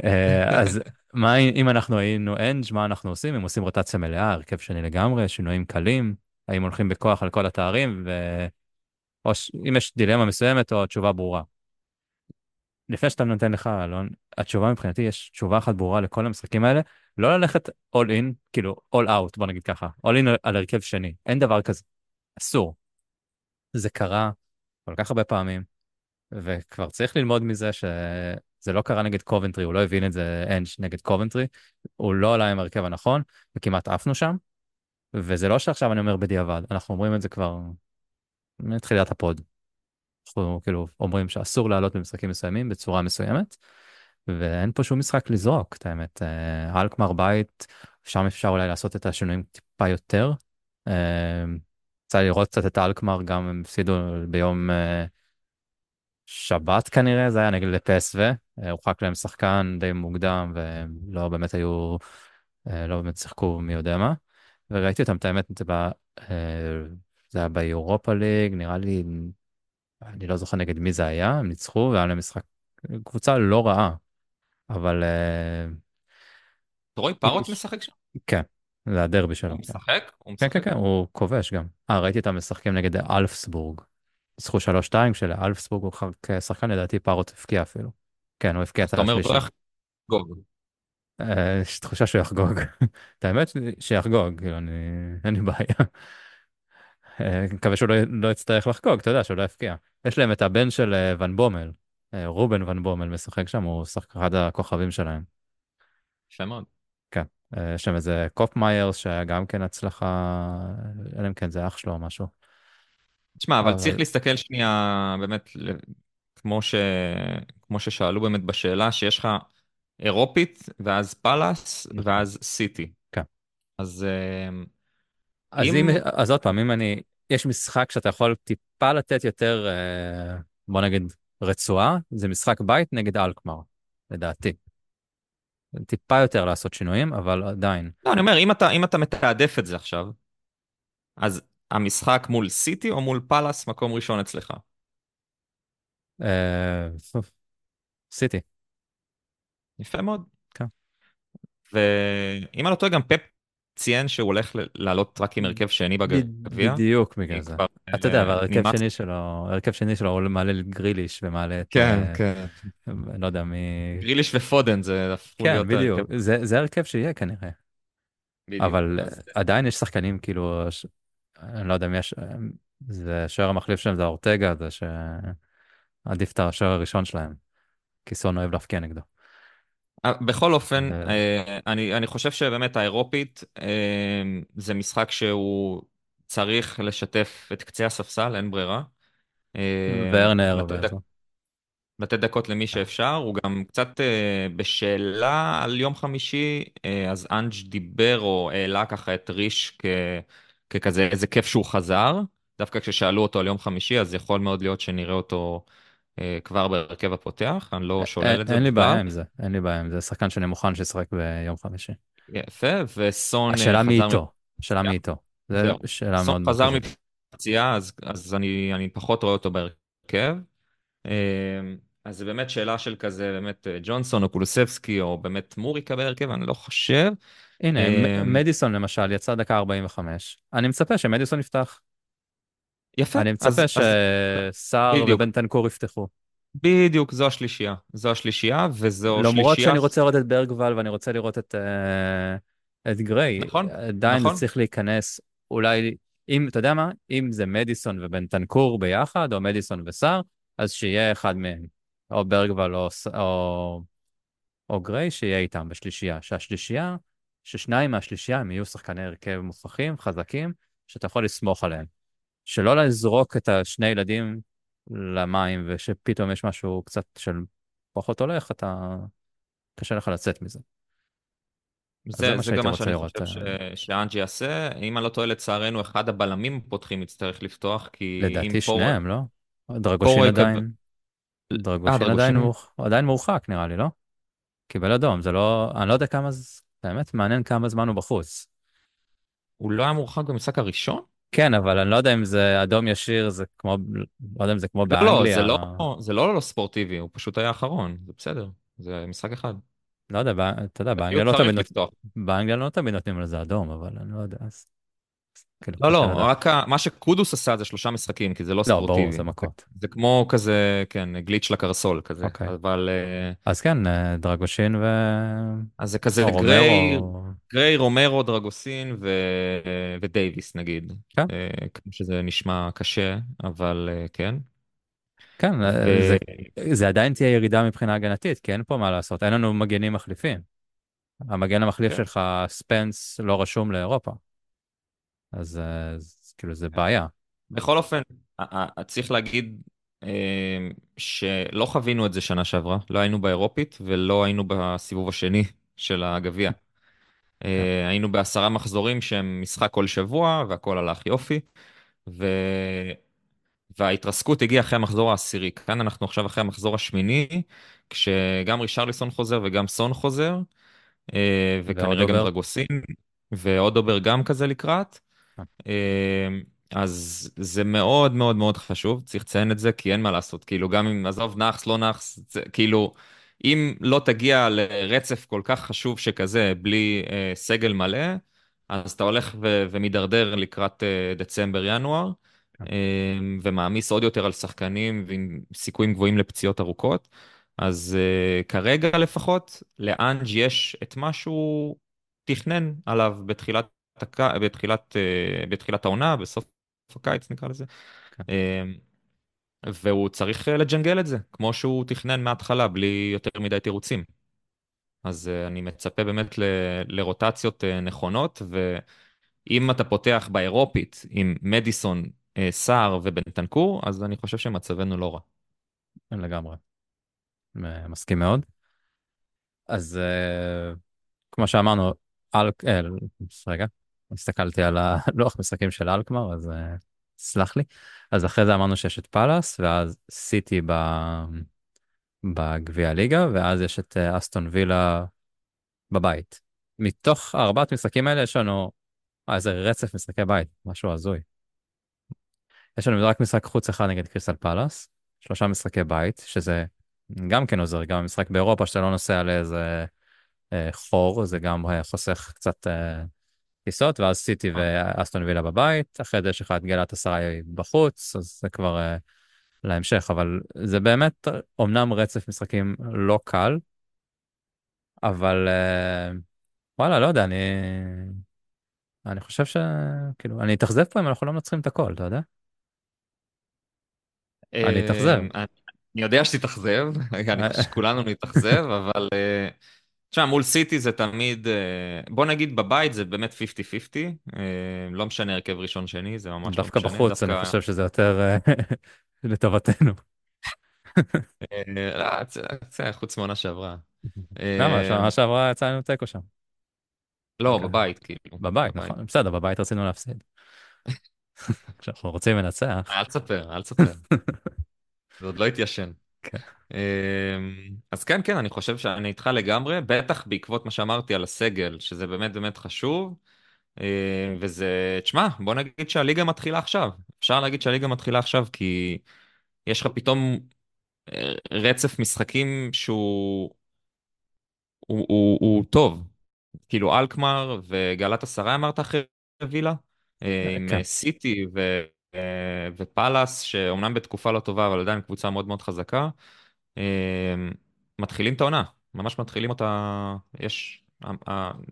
אה, אז מה אם אנחנו היינו אנג', מה אנחנו עושים? אם עושים רוטציה מלאה, הרכב שני לגמרי, שינויים קלים, האם הולכים בכוח על כל התארים, ו... או ש... אם יש דילמה מסוימת או תשובה ברורה. לפני שאתה נותן לך, אלון, התשובה מבחינתי, יש תשובה אחת ברורה לכל המשחקים האלה, לא ללכת all in, כאילו all out, בוא נגיד ככה, all in על הרכב שני, אין דבר כזה, אסור. זה קרה כל כך הרבה פעמים, וכבר צריך ללמוד מזה שזה לא קרה נגד קובנטרי, הוא לא הבין את זה אנג' נגד קובנטרי, הוא לא עלה עם הרכב הנכון, וכמעט עפנו שם, וזה לא שעכשיו אני אומר בדיעבד, אנחנו אומרים את זה כבר מתחילת הפוד. אנחנו כאילו אומרים שאסור לעלות במשחקים מסוימים בצורה מסוימת, ואין פה שום משחק לזרוק, את האמת. אה, אלקמר בית, שם אפשר אולי לעשות את השינויים טיפה יותר. אה, יצא לי לראות קצת את אלקמר, גם הם הפסידו ביום אה, שבת כנראה, זה היה נגד לפסו, הורחק להם שחקן די מוקדם, והם לא באמת היו, לא באמת שיחקו מי יודע מה. וראיתי אותם, את האמת, זה, ב, זה היה ביורופה ליג, נראה לי אני לא זוכר נגד מי זה היה, הם ניצחו והיה להם משחק, קבוצה לא רעה, אבל אה, אתה רואה פארוט משחק שם? כן, זה הדרבי שלו. הוא משחק? כן, כן, משחק? כן, הוא כובש גם. אה, ראיתי אותם משחקים נגד אלפסבורג. ניצחו 3-2 כשלאלפסבורג הוא חר- כשחקן לדעתי פארוט הפקיע אפילו. כן, הוא הפקיע אז את אתה אומר, השלישי. יחגוג. אה, יש תחושה שהוא יחגוג. (laughs) את האמת שיחגוג, כאילו, אני... אין לי בעיה. אה, מקווה שהוא לא, לא יצטרך לחגוג, אתה יודע, שהוא לא יפקיע. יש להם את הבן של אה, ון בומל, רובן ון בומל משחק שם, הוא שחק אחד הכוכבים שלהם. יפה מאוד. כן. יש שם איזה קופמיירס שהיה גם כן הצלחה, אלא אם כן זה אח שלו או משהו. תשמע, אבל צריך להסתכל שנייה, באמת, כמו ש... כמו ששאלו באמת בשאלה, שיש לך אירופית, ואז פאלאס, נכון, ואז סיטי. כן. אז אה, אז אם, אם... אז עוד פעם, אם אני, יש משחק שאתה יכול טיפה לתת יותר, אה, בוא נגיד, רצועה, זה משחק בית נגד אלקמר, לדעתי. טיפה יותר לעשות שינויים, אבל עדיין. לא, אני אומר, אם אתה, אם אתה מתעדף את זה עכשיו, אז המשחק מול סיטי או מול פאלאס, מקום ראשון אצלך. אה, סיטי. יפה מאוד. כן. ואם אני לא טועה, גם פפ ציין שהוא הולך לעלות רק עם הרכב שני בגביע. בדיוק בגלל זה. אתה יודע, אה, אבל הרכב נמאס. שני שלו, הרכב שני שלו הוא מעלה גריליש ומעלה את, כן, אה, כן. לא יודע מי... גריליש ופודן זה הפכו כן, להיות בדיוק. ההרכב. זה הרכב שיהיה כנראה. בדיוק. אבל עדיין יש שחקנים, כאילו. אני לא יודע מי יש... זה השוער המחליף שלהם זה אורטגה, זה שעדיף את השוער הראשון שלהם. כי סון אוהב להפקיע נגדו. אה, בכל אופן, אה, אני, אני חושב שבאמת האירופית אה, זה משחק שהוא צריך לשתף את קצה הספסל, אין ברירה. אה, ורנר לתת דקות למי שאפשר, הוא גם קצת אה, בשאלה על יום חמישי, אה, אז אנג' דיבר או העלה ככה את ריש כ, ככזה, איזה כיף שהוא חזר, דווקא כששאלו אותו על יום חמישי, אז יכול מאוד להיות שנראה אותו אה, כבר בהרכב הפותח, אני לא שולל אין, את זה אין לי. בעיה עם זה, אין לי בעיה עם זה. שחקן שאני מוכן שישחק ביום חמישי. יפה, וסון אה, השאלה מי חזר איתו, השאלה מי איתו. זו זהו. שאלה סון מאוד חזר מרכזית. מפציעה, אז, אז אני, אני פחות רואה אותו בהרכב. אה, אז זה באמת שאלה של כזה, באמת אה, ג'ונסון או קולוסבסקי, או באמת מורי יקבל הרכב, אני לא חושב. הנה, אה, מדיסון למשל יצא דקה 45. אני מצפה שמדיסון יפתח. יפה, אני מצפה שסער בדיוק, ובנתנקור יפתחו. בדיוק, זו השלישייה. זו השלישייה, וזו למרות שלישייה, שאני רוצה לראות את ברגוול ואני רוצה לראות את, אה, את גריי, נכון, עדיין נכון, צריך להיכנס, אולי, אם, אתה יודע מה, אם זה מדיסון ובנתנקור ביחד, או מדיסון וסער, אז שיהיה אחד מהם, או ברגוול או, או, או גריי, שיהיה איתם בשלישייה. שהשלישייה, ששניים מהשלישייה הם יהיו שחקני הרכב מוכחים, חזקים, שאתה יכול לסמוך עליהם. שלא לזרוק את השני ילדים למים, ושפתאום יש משהו קצת של פחות הולך, אתה... קשה לך לצאת מזה. זה זה, זה גם מה שאני לראות. חושב אה, ש, שאנג'י יעשה. אם אני לא טועה, לצערנו, אחד הבלמים הפותחים יצטרך לפתוח, כי לדעתי שניהם, לא? דרגושין פורוורד יקבל... עדיין, אה, דרגושין עדיין, דרגושין? מורח, עדיין מורחק נראה לי, לא? קיבל אדום, זה לא, אני לא יודע כמה, באמת מעניין כמה זמן הוא בחוץ. הוא לא היה מורחק במשחק הראשון? כן, אבל אני לא יודע אם זה אדום ישיר, זה כמו, לא יודע אם זה כמו לא, לא, זה באנגליה, לא, זה לא לא ספורטיבי, הוא פשוט היה האחרון, זה בסדר, זה משחק אחד. לא יודע, אתה יודע, באנגליה לא תמיד. באנגליה לא תמיד נותנים לזה אדום, אבל אני לא יודע, אז לא, קשה לא, לדעת. רק מה שקודוס עשה זה שלושה משחקים, כי זה לא לא, ברור, זה ספורטיבי. זה, מכות. זה כמו כזה, כן, גליץ' לקרסול כזה, אוקיי. אבל... אה, אז כן, אה, דרגושין ו... אז זה כזה גריי, רומרו, גריי, רומרו, דרגוסין ו... ודייוויס נגיד. כן, אה, כמו שזה נשמע קשה, אבל אה, כן. כן, אה, זה, זה עדיין תהיה ירידה מבחינה הגנתית, כי אין פה מה לעשות, אין לנו מגנים מחליפים. המגן המחליף כן. שלך, ספנס, לא רשום לאירופה. אז אה, אז כאילו זה בעיה. בכל אופן, צריך להגיד אה, שלא חווינו את זה שנה שעברה, לא היינו באירופית ולא היינו בסיבוב השני של הגביע. כן, אה, היינו בעשרה מחזורים שהם משחק כל שבוע והכל הלך יופי. ו... וההתרסקות הגיעה אחרי המחזור העשירי. כאן אנחנו עכשיו אחרי המחזור השמיני, כשגם רישרליסון חוזר וגם סון חוזר, אה, וכנראה גם. דרגוסין, ואודובר גם כזה לקראת. אה, אז זה מאוד מאוד מאוד חשוב, צריך לציין את זה, כי אין מה לעשות, כאילו גם אם, עזוב, נאחס, לא נאחס, כאילו, אם לא תגיע לרצף כל כך חשוב שכזה, בלי אה, סגל מלא, אז אתה הולך ו- ומידרדר לקראת אה, דצמבר-ינואר, כן, אה, ומעמיס עוד יותר על שחקנים ועם סיכויים גבוהים לפציעות ארוכות. אז אה, כרגע לפחות, לאנג' יש את מה שהוא תכנן עליו בתחילת. בתחילת, אה, בתחילת העונה, בסוף הקיץ נקרא לזה, כן. אה, והוא צריך אה, לג'נגל את זה, כמו שהוא תכנן מההתחלה, בלי יותר מדי תירוצים. אז אה, אני מצפה באמת ל... לרוטציות אה, נכונות, ואם אתה פותח באירופית עם מדיסון, אה, סער ובנטנקור, אז אני חושב שמצבנו לא רע. לגמרי. אה, מסכים מאוד. אז אה, כמו שאמרנו, אל... אה, רגע, הסתכלתי על הלוח (laughs) משחקים של אלקמר, אז אה, סלח לי. אז אחרי זה אמרנו שיש את פאלאס, ואז סיטי ב... בגביע הליגה, ואז יש את אה, אסטון וילה בבית. מתוך ארבעת המשחקים האלה יש לנו איזה רצף משחקי בית, משהו הזוי. יש לנו רק משחק חוץ אחד נגד קריסטל פאלאס, שלושה משחקי בית, שזה גם כן עוזר, גם משחק באירופה שאתה לא נוסע לאיזה אה, חור, זה גם אה, חוסך קצת אה, טיסות, ואז סיטי ואסטון וילה בבית, אחרי זה יש לך את גלת אסריי בחוץ, אז זה כבר אה, להמשך, אבל זה באמת אומנם רצף משחקים לא קל, אבל אה, וואלה, לא יודע, אני... אני חושב ש... כאילו, אני אתאכזב פה אם אנחנו לא מנצחים את הכל, אתה יודע? אני אתאכזב. אה, אני יודע שתתאכזב, שכולנו נתאכזב, אבל אה, תשמע, מול סיטי זה תמיד, אה, בוא נגיד בבית זה באמת 50-50, אה, לא משנה הרכב ראשון-שני, זה ממש לא דווקא משנה, בחוץ, אני דווקא... חושב שזה יותר אה, (laughs) לטובתנו. חוץ מעונה שעברה. למה? שנה שעברה יצאנו תיקו שם. לא, אוקיי. בבית, כאילו. בבית, נכון. בסדר, בבית רצינו להפסיד. (laughs) כשאנחנו רוצים לנצח. אל תספר, אל תספר. זה עוד לא התיישן. כן. אמ, אז כן, כן, אני חושב שאני איתך לגמרי, בטח בעקבות מה שאמרתי על הסגל, שזה באמת באמת חשוב. אה, וזה, תשמע, בוא נגיד שהליגה מתחילה עכשיו. אפשר להגיד שהליגה מתחילה עכשיו כי יש לך פתאום אה, רצף משחקים שהוא הוא, הוא, הוא טוב. כאילו אלקמר וגלת אסריי אמרת אחרי וילה, אה, עם כן. סיטי ופאלאס, שאומנם בתקופה לא טובה, אבל עדיין קבוצה מאוד מאוד חזקה, אה, מתחילים את העונה, ממש מתחילים אותה, יש,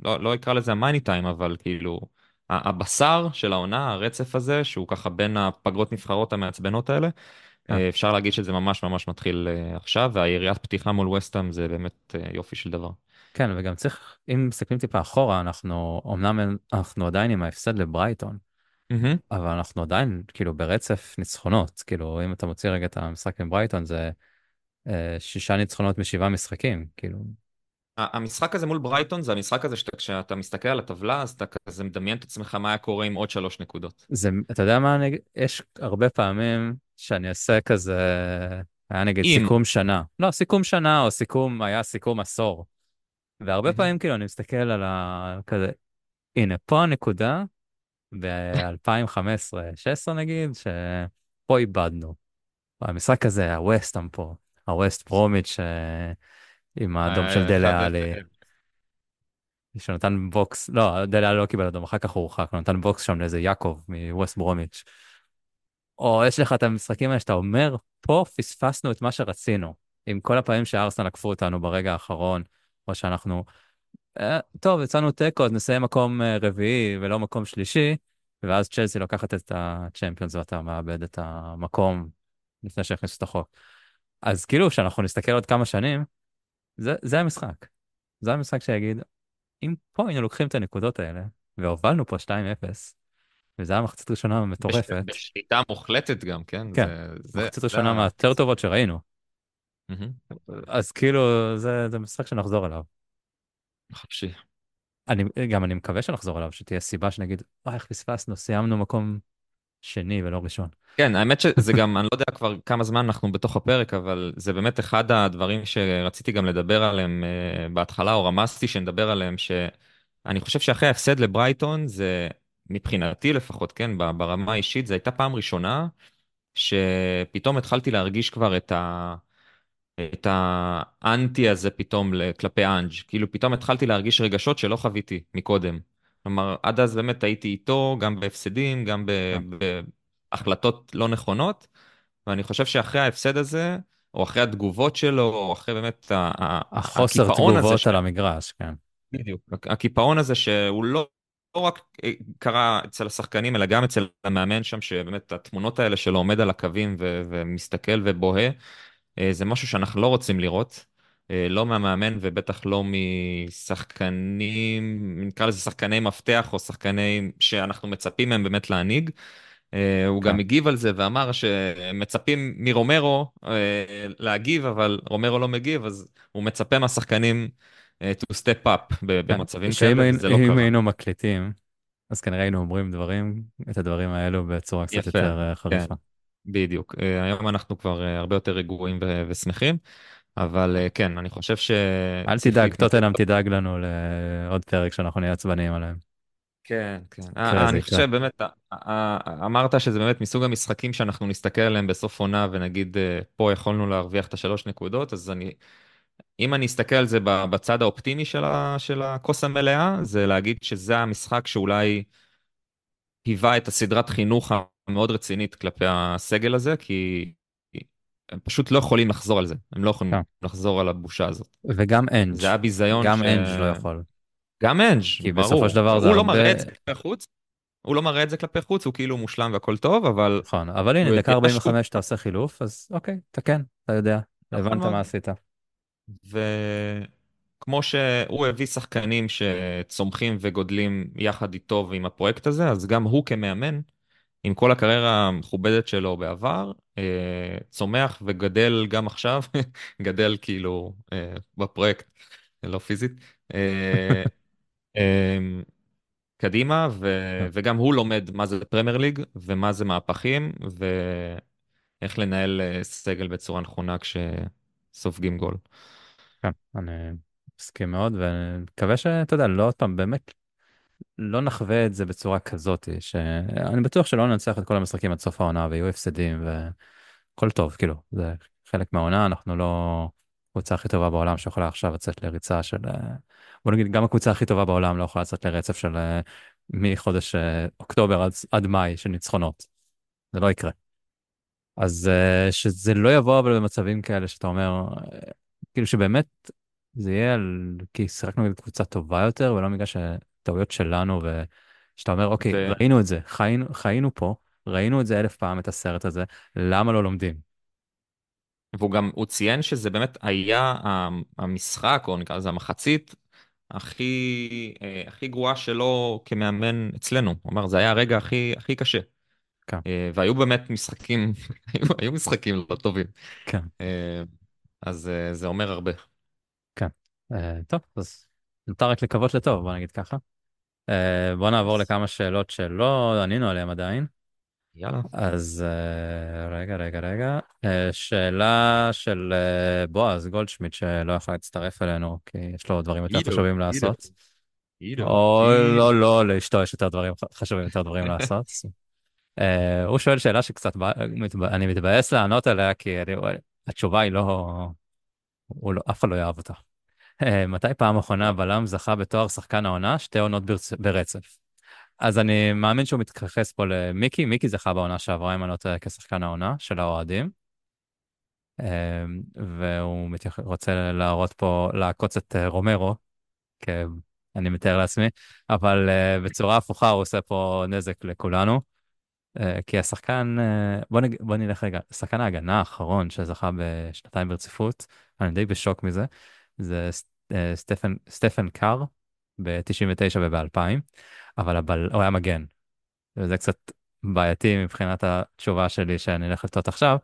לא, לא אקרא לזה המאני טיים, אבל כאילו, הבשר של העונה, הרצף הזה, שהוא ככה בין הפגרות נבחרות המעצבנות האלה, כן. אפשר להגיד שזה ממש ממש מתחיל עכשיו, והיריית פתיחה מול וסטאם זה באמת יופי של דבר. כן, וגם צריך, אם מסתכלים טיפה אחורה, אנחנו, אמנם אנחנו עדיין עם ההפסד לברייטון, Mm-hmm. אבל אנחנו עדיין, כאילו, ברצף ניצחונות. כאילו, אם אתה מוציא רגע את המשחק עם ברייטון, זה אה, שישה ניצחונות משבעה משחקים, כאילו. המשחק הזה מול ברייטון זה המשחק הזה שכשאתה מסתכל על הטבלה, אז אתה כזה מדמיין את עצמך מה היה קורה עם עוד שלוש נקודות. זה, אתה יודע מה, אני, יש הרבה פעמים שאני עושה כזה, היה נגיד אם. סיכום שנה. לא, סיכום שנה, או סיכום, היה סיכום עשור. והרבה Mm-hmm. פעמים, כאילו, אני מסתכל על ה... כזה, הנה, פה הנקודה, ב-2015-2016 נגיד, שפה איבדנו. המשחק הזה, הווסטאם פה, הווסט ברומיץ' אה, עם האדום של אה, דלה עלי. שנתן בוקס, לא, דלה לא קיבל אדום, אחר כך הוא הורחק, הוא נתן בוקס שם לאיזה יעקב מווסט ברומיץ'. או יש לך את המשחקים האלה שאתה אומר, פה פספסנו את מה שרצינו. עם כל הפעמים שארסנל עקפו אותנו ברגע האחרון, או שאנחנו, טוב, יצאנו תיקו, אז נסיים מקום אה, רביעי ולא מקום שלישי, ואז צ'לסי לוקחת את הצ'מפיונס ואתה מאבד את המקום לפני שהכניסו את החוק. אז כאילו, כשאנחנו נסתכל עוד כמה שנים, זה, זה המשחק. זה המשחק שיגיד, אם פה היינו לוקחים את הנקודות האלה, והובלנו פה 2-0, וזה היה מחצית ראשונה מטורפת, בש- בשליטה מוחלטת גם, כן? כן, זה- זה- מחצית זה ראשונה ה- מהיותר טובות שראינו. מהמם. אז כאילו, זה, זה משחק שנחזור אליו. חופשי. אני, גם אני מקווה שנחזור אליו, שתהיה סיבה שנגיד, אה, איך פספסנו, סיימנו מקום שני ולא ראשון. כן, האמת שזה (laughs) גם, אני לא יודע כבר כמה זמן אנחנו בתוך הפרק, אבל זה באמת אחד הדברים שרציתי גם לדבר עליהם אה, בהתחלה, או רמזתי שנדבר עליהם, שאני חושב שאחרי ההפסד לברייטון, זה מבחינתי לפחות, כן, ברמה האישית, זו הייתה פעם ראשונה שפתאום התחלתי להרגיש כבר את ה... את האנטי הזה פתאום כלפי אנג', כאילו פתאום התחלתי להרגיש רגשות שלא חוויתי מקודם. כלומר, עד אז באמת הייתי איתו, גם בהפסדים, גם ב- כן. בהחלטות לא נכונות, ואני חושב שאחרי ההפסד הזה, או אחרי התגובות שלו, או אחרי באמת החוסר הזה, תגובות ש- על המגרש, כן. בדיוק, הקיפאון הזה שהוא לא... לא רק אה, קרה אצל השחקנים, אלא גם אצל המאמן שם, שבאמת התמונות האלה שלו עומד על הקווים ו- ומסתכל ובוהה, זה משהו שאנחנו לא רוצים לראות, אה, לא מהמאמן ובטח לא משחקנים, נקרא לזה שחקני מפתח או שחקנים שאנחנו מצפים מהם באמת להנהיג. אה, הוא כן. גם הגיב על זה ואמר שמצפים מרומרו אה, להגיב, אבל רומרו לא מגיב, אז הוא מצפה מהשחקנים אה, to step up כן. במצבים כאלה, וזה לא אם קרה. היינו מקליטים, אז כנראה היינו אומרים דברים, את הדברים האלו בצורה קצת יותר אה, כן. חריפה. בדיוק. אה, היום אנחנו כבר אה, הרבה יותר רגועים ו- ושמחים, אבל אה, כן, אני חושב ש... אל תדאג. טוטנאם תדאג לנו לעוד פרק שאנחנו נהיה עצבניים עליהם. כן, כן. אני. חושב באמת, אמרת שזה באמת מסוג המשחקים שאנחנו נסתכל עליהם בסוף עונה ונגיד פה יכולנו להרוויח את השלוש נקודות, אז אני, אם אני אסתכל על זה בצד האופטימי של ה- של הכוס המלאה, זה להגיד שזה המשחק שאולי היווה את הסדרת חינוך המאוד רצינית כלפי הסגל הזה, כי הם פשוט לא יכולים לחזור על זה, הם לא יכולים כן. לחזור על הבושה הזאת. וגם אנג', זה היה ביזיון גם ש... אנג' לא יכול. גם אנג', כי ברור. בסופו של דבר זה הוא לא הרבה- מראה את זה כלפי חוץ, הוא לא מראה את זה כלפי חוץ, הוא כאילו מושלם והכל טוב, אבל נכון, אבל הנה, דקה יודע 45 אתה עושה חילוף, אז אוקיי, תקן, אתה יודע, נכון הבנת מאוד. מה עשית. וכמו שהוא הביא שחקנים שצומחים וגודלים יחד איתו ועם הפרויקט הזה, אז גם הוא כמאמן, עם כל הקריירה המכובדת שלו בעבר, אה, צומח וגדל גם עכשיו, (laughs) גדל כאילו אה, בפרויקט, לא פיזית. אה, (laughs) אה, קדימה, ו... כן. וגם הוא לומד מה זה פרמייר ליג, ומה זה מהפכים, ואיך לנהל סגל בצורה נכונה כשסופגים גול. כן, אני מסכים מאוד, ואני מקווה שאתה יודע, לא עוד פעם, באמת, לא נחווה את זה בצורה כזאת, שאני בטוח שלא ננצח את כל המשחקים עד סוף העונה ויהיו הפסדים והכל טוב, כאילו, זה חלק מהעונה, אנחנו לא הקבוצה הכי טובה בעולם שיכולה עכשיו לצאת לריצה של, בוא נגיד, גם הקבוצה הכי טובה בעולם לא יכולה לצאת לרצף של אה, מחודש אה, אוקטובר עד, עד מאי של ניצחונות. זה לא יקרה. אז אה, שזה לא יבוא אבל במצבים כאלה שאתה אומר, כאילו שבאמת זה יהיה על... כי שיחקנו נגד קבוצה טובה יותר, ולא בגלל שטעויות שלנו, ושאתה אומר, אוקיי, ו... ראינו את זה, חיינו, חיינו פה, ראינו את זה אלף פעם, את הסרט הזה, למה לא לומדים? והוא גם, הוא ציין שזה באמת היה המשחק, או נקרא לזה המחצית, הכי, אה, הכי גרועה שלו כמאמן אצלנו. הוא אמר, זה היה הרגע הכי, הכי קשה. כן, אה, והיו באמת משחקים, (laughs) היו, היו משחקים לא טובים. כן, אה, אז זה אומר הרבה. כן. טוב, אז נותר רק לקוות לטוב, בוא נגיד ככה. אה, בוא נעבור לכמה שאלות שלא ענינו עליהן עדיין. יאללה. אז אה, רגע, רגע, רגע. אה, שאלה של אה, בועז גולדשמיט, שלא יכול להצטרף אלינו, כי יש לו דברים יותר חשובים לעשות. או. לא, לא, לאשתו יש יותר דברים חשובים, יותר דברים לעשות. (laughs) אה, הוא שואל שאלה שקצת, אני מתבאס לענות עליה, כי אני- התשובה היא לא, הוא לא, אף אחד לא יאהב אותה. אה, מתי פעם אחרונה בלם זכה בתואר שחקן העונה, שתי עונות ברצ- ברצף? אז אני מאמין שהוא מתייחס פה למיקי, מיקי זכה בעונה שעברה, אני לא טועה, כשחקן העונה של האוהדים. אה, והוא מתייח... רוצה להראות פה, לעקוץ את אה, רומרו, כי אני מתאר לעצמי, אבל בצורה הפוכה הוא עושה פה נזק לכולנו. כי השחקן, בוא, נג... בוא נלך רגע, שחקן ההגנה האחרון שזכה בשנתיים ברציפות, אני די בשוק מזה, זה אה, סטפן, סטפן קאר ב-99 וב-2000, אבל הבל... הוא היה מגן. וזה קצת בעייתי מבחינת התשובה שלי שאני הולך לטעות עכשיו,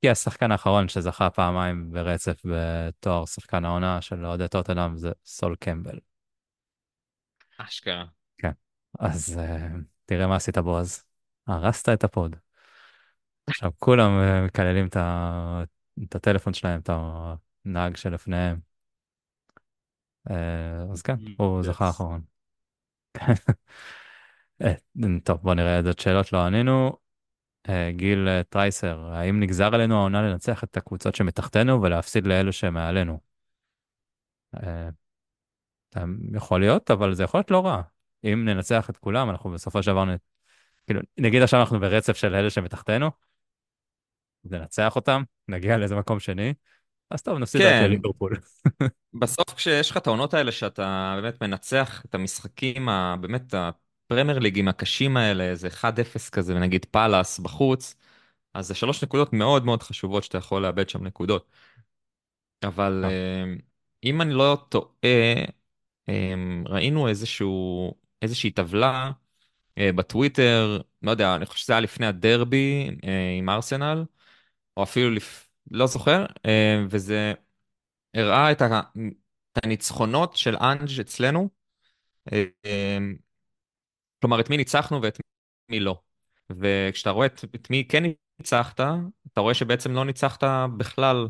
כי השחקן האחרון שזכה פעמיים ברצף בתואר שחקן העונה של אוהדי טוטנאם זה סול קמבל. אשכרה. כן. אז אה, תראה מה עשית בועז. הרסת את ה pod. עכשיו כולם אה, מקללים את, ה... את הטלפון שלהם, את הנהג שלפניהם. אה, אז כן, הוא זכה Yes. האחרון. (laughs) אה, טוב, בוא נראה איזה שאלות לא ענינו. אה, גיל טרייסר, האם נגזר עלינו העונה לנצח את הקבוצות שמתחתנו ולהפסיד לאלו שמעלינו? יכול להיות, אבל זה יכול להיות לא רע. אם ננצח את כולם, אנחנו בסופו של דבר, נ... כאילו, נגיד עכשיו אנחנו ברצף של אלה שמתחתנו, ננצח אותם, נגיע לאיזה מקום שני, אז טוב, נפסיד כן, לליברפול. (laughs) בסוף כשיש לך את העונות האלה שאתה באמת מנצח את המשחקים, ה- באמת הפרמייר ליגים הקשים האלה, איזה 1-0 כזה, ונגיד פאלאס בחוץ, אז זה שלוש נקודות מאוד מאוד חשובות שאתה יכול לאבד שם נקודות. אבל טוב, אה, אם אני לא טועה, אה, ראינו איזשהו, איזושהי טבלה אה, בטוויטר, לא יודע, אני חושב שזה היה לפני הדרבי אה, עם ארסנל, או אפילו לפ... לא זוכר, אה, וזה הראה את הניצחונות של אנג' אצלנו, אה, אה, כלומר את מי ניצחנו ואת מי לא. וכשאתה רואה את, את מי כן ניצחת, אתה רואה שבעצם לא ניצחת בכלל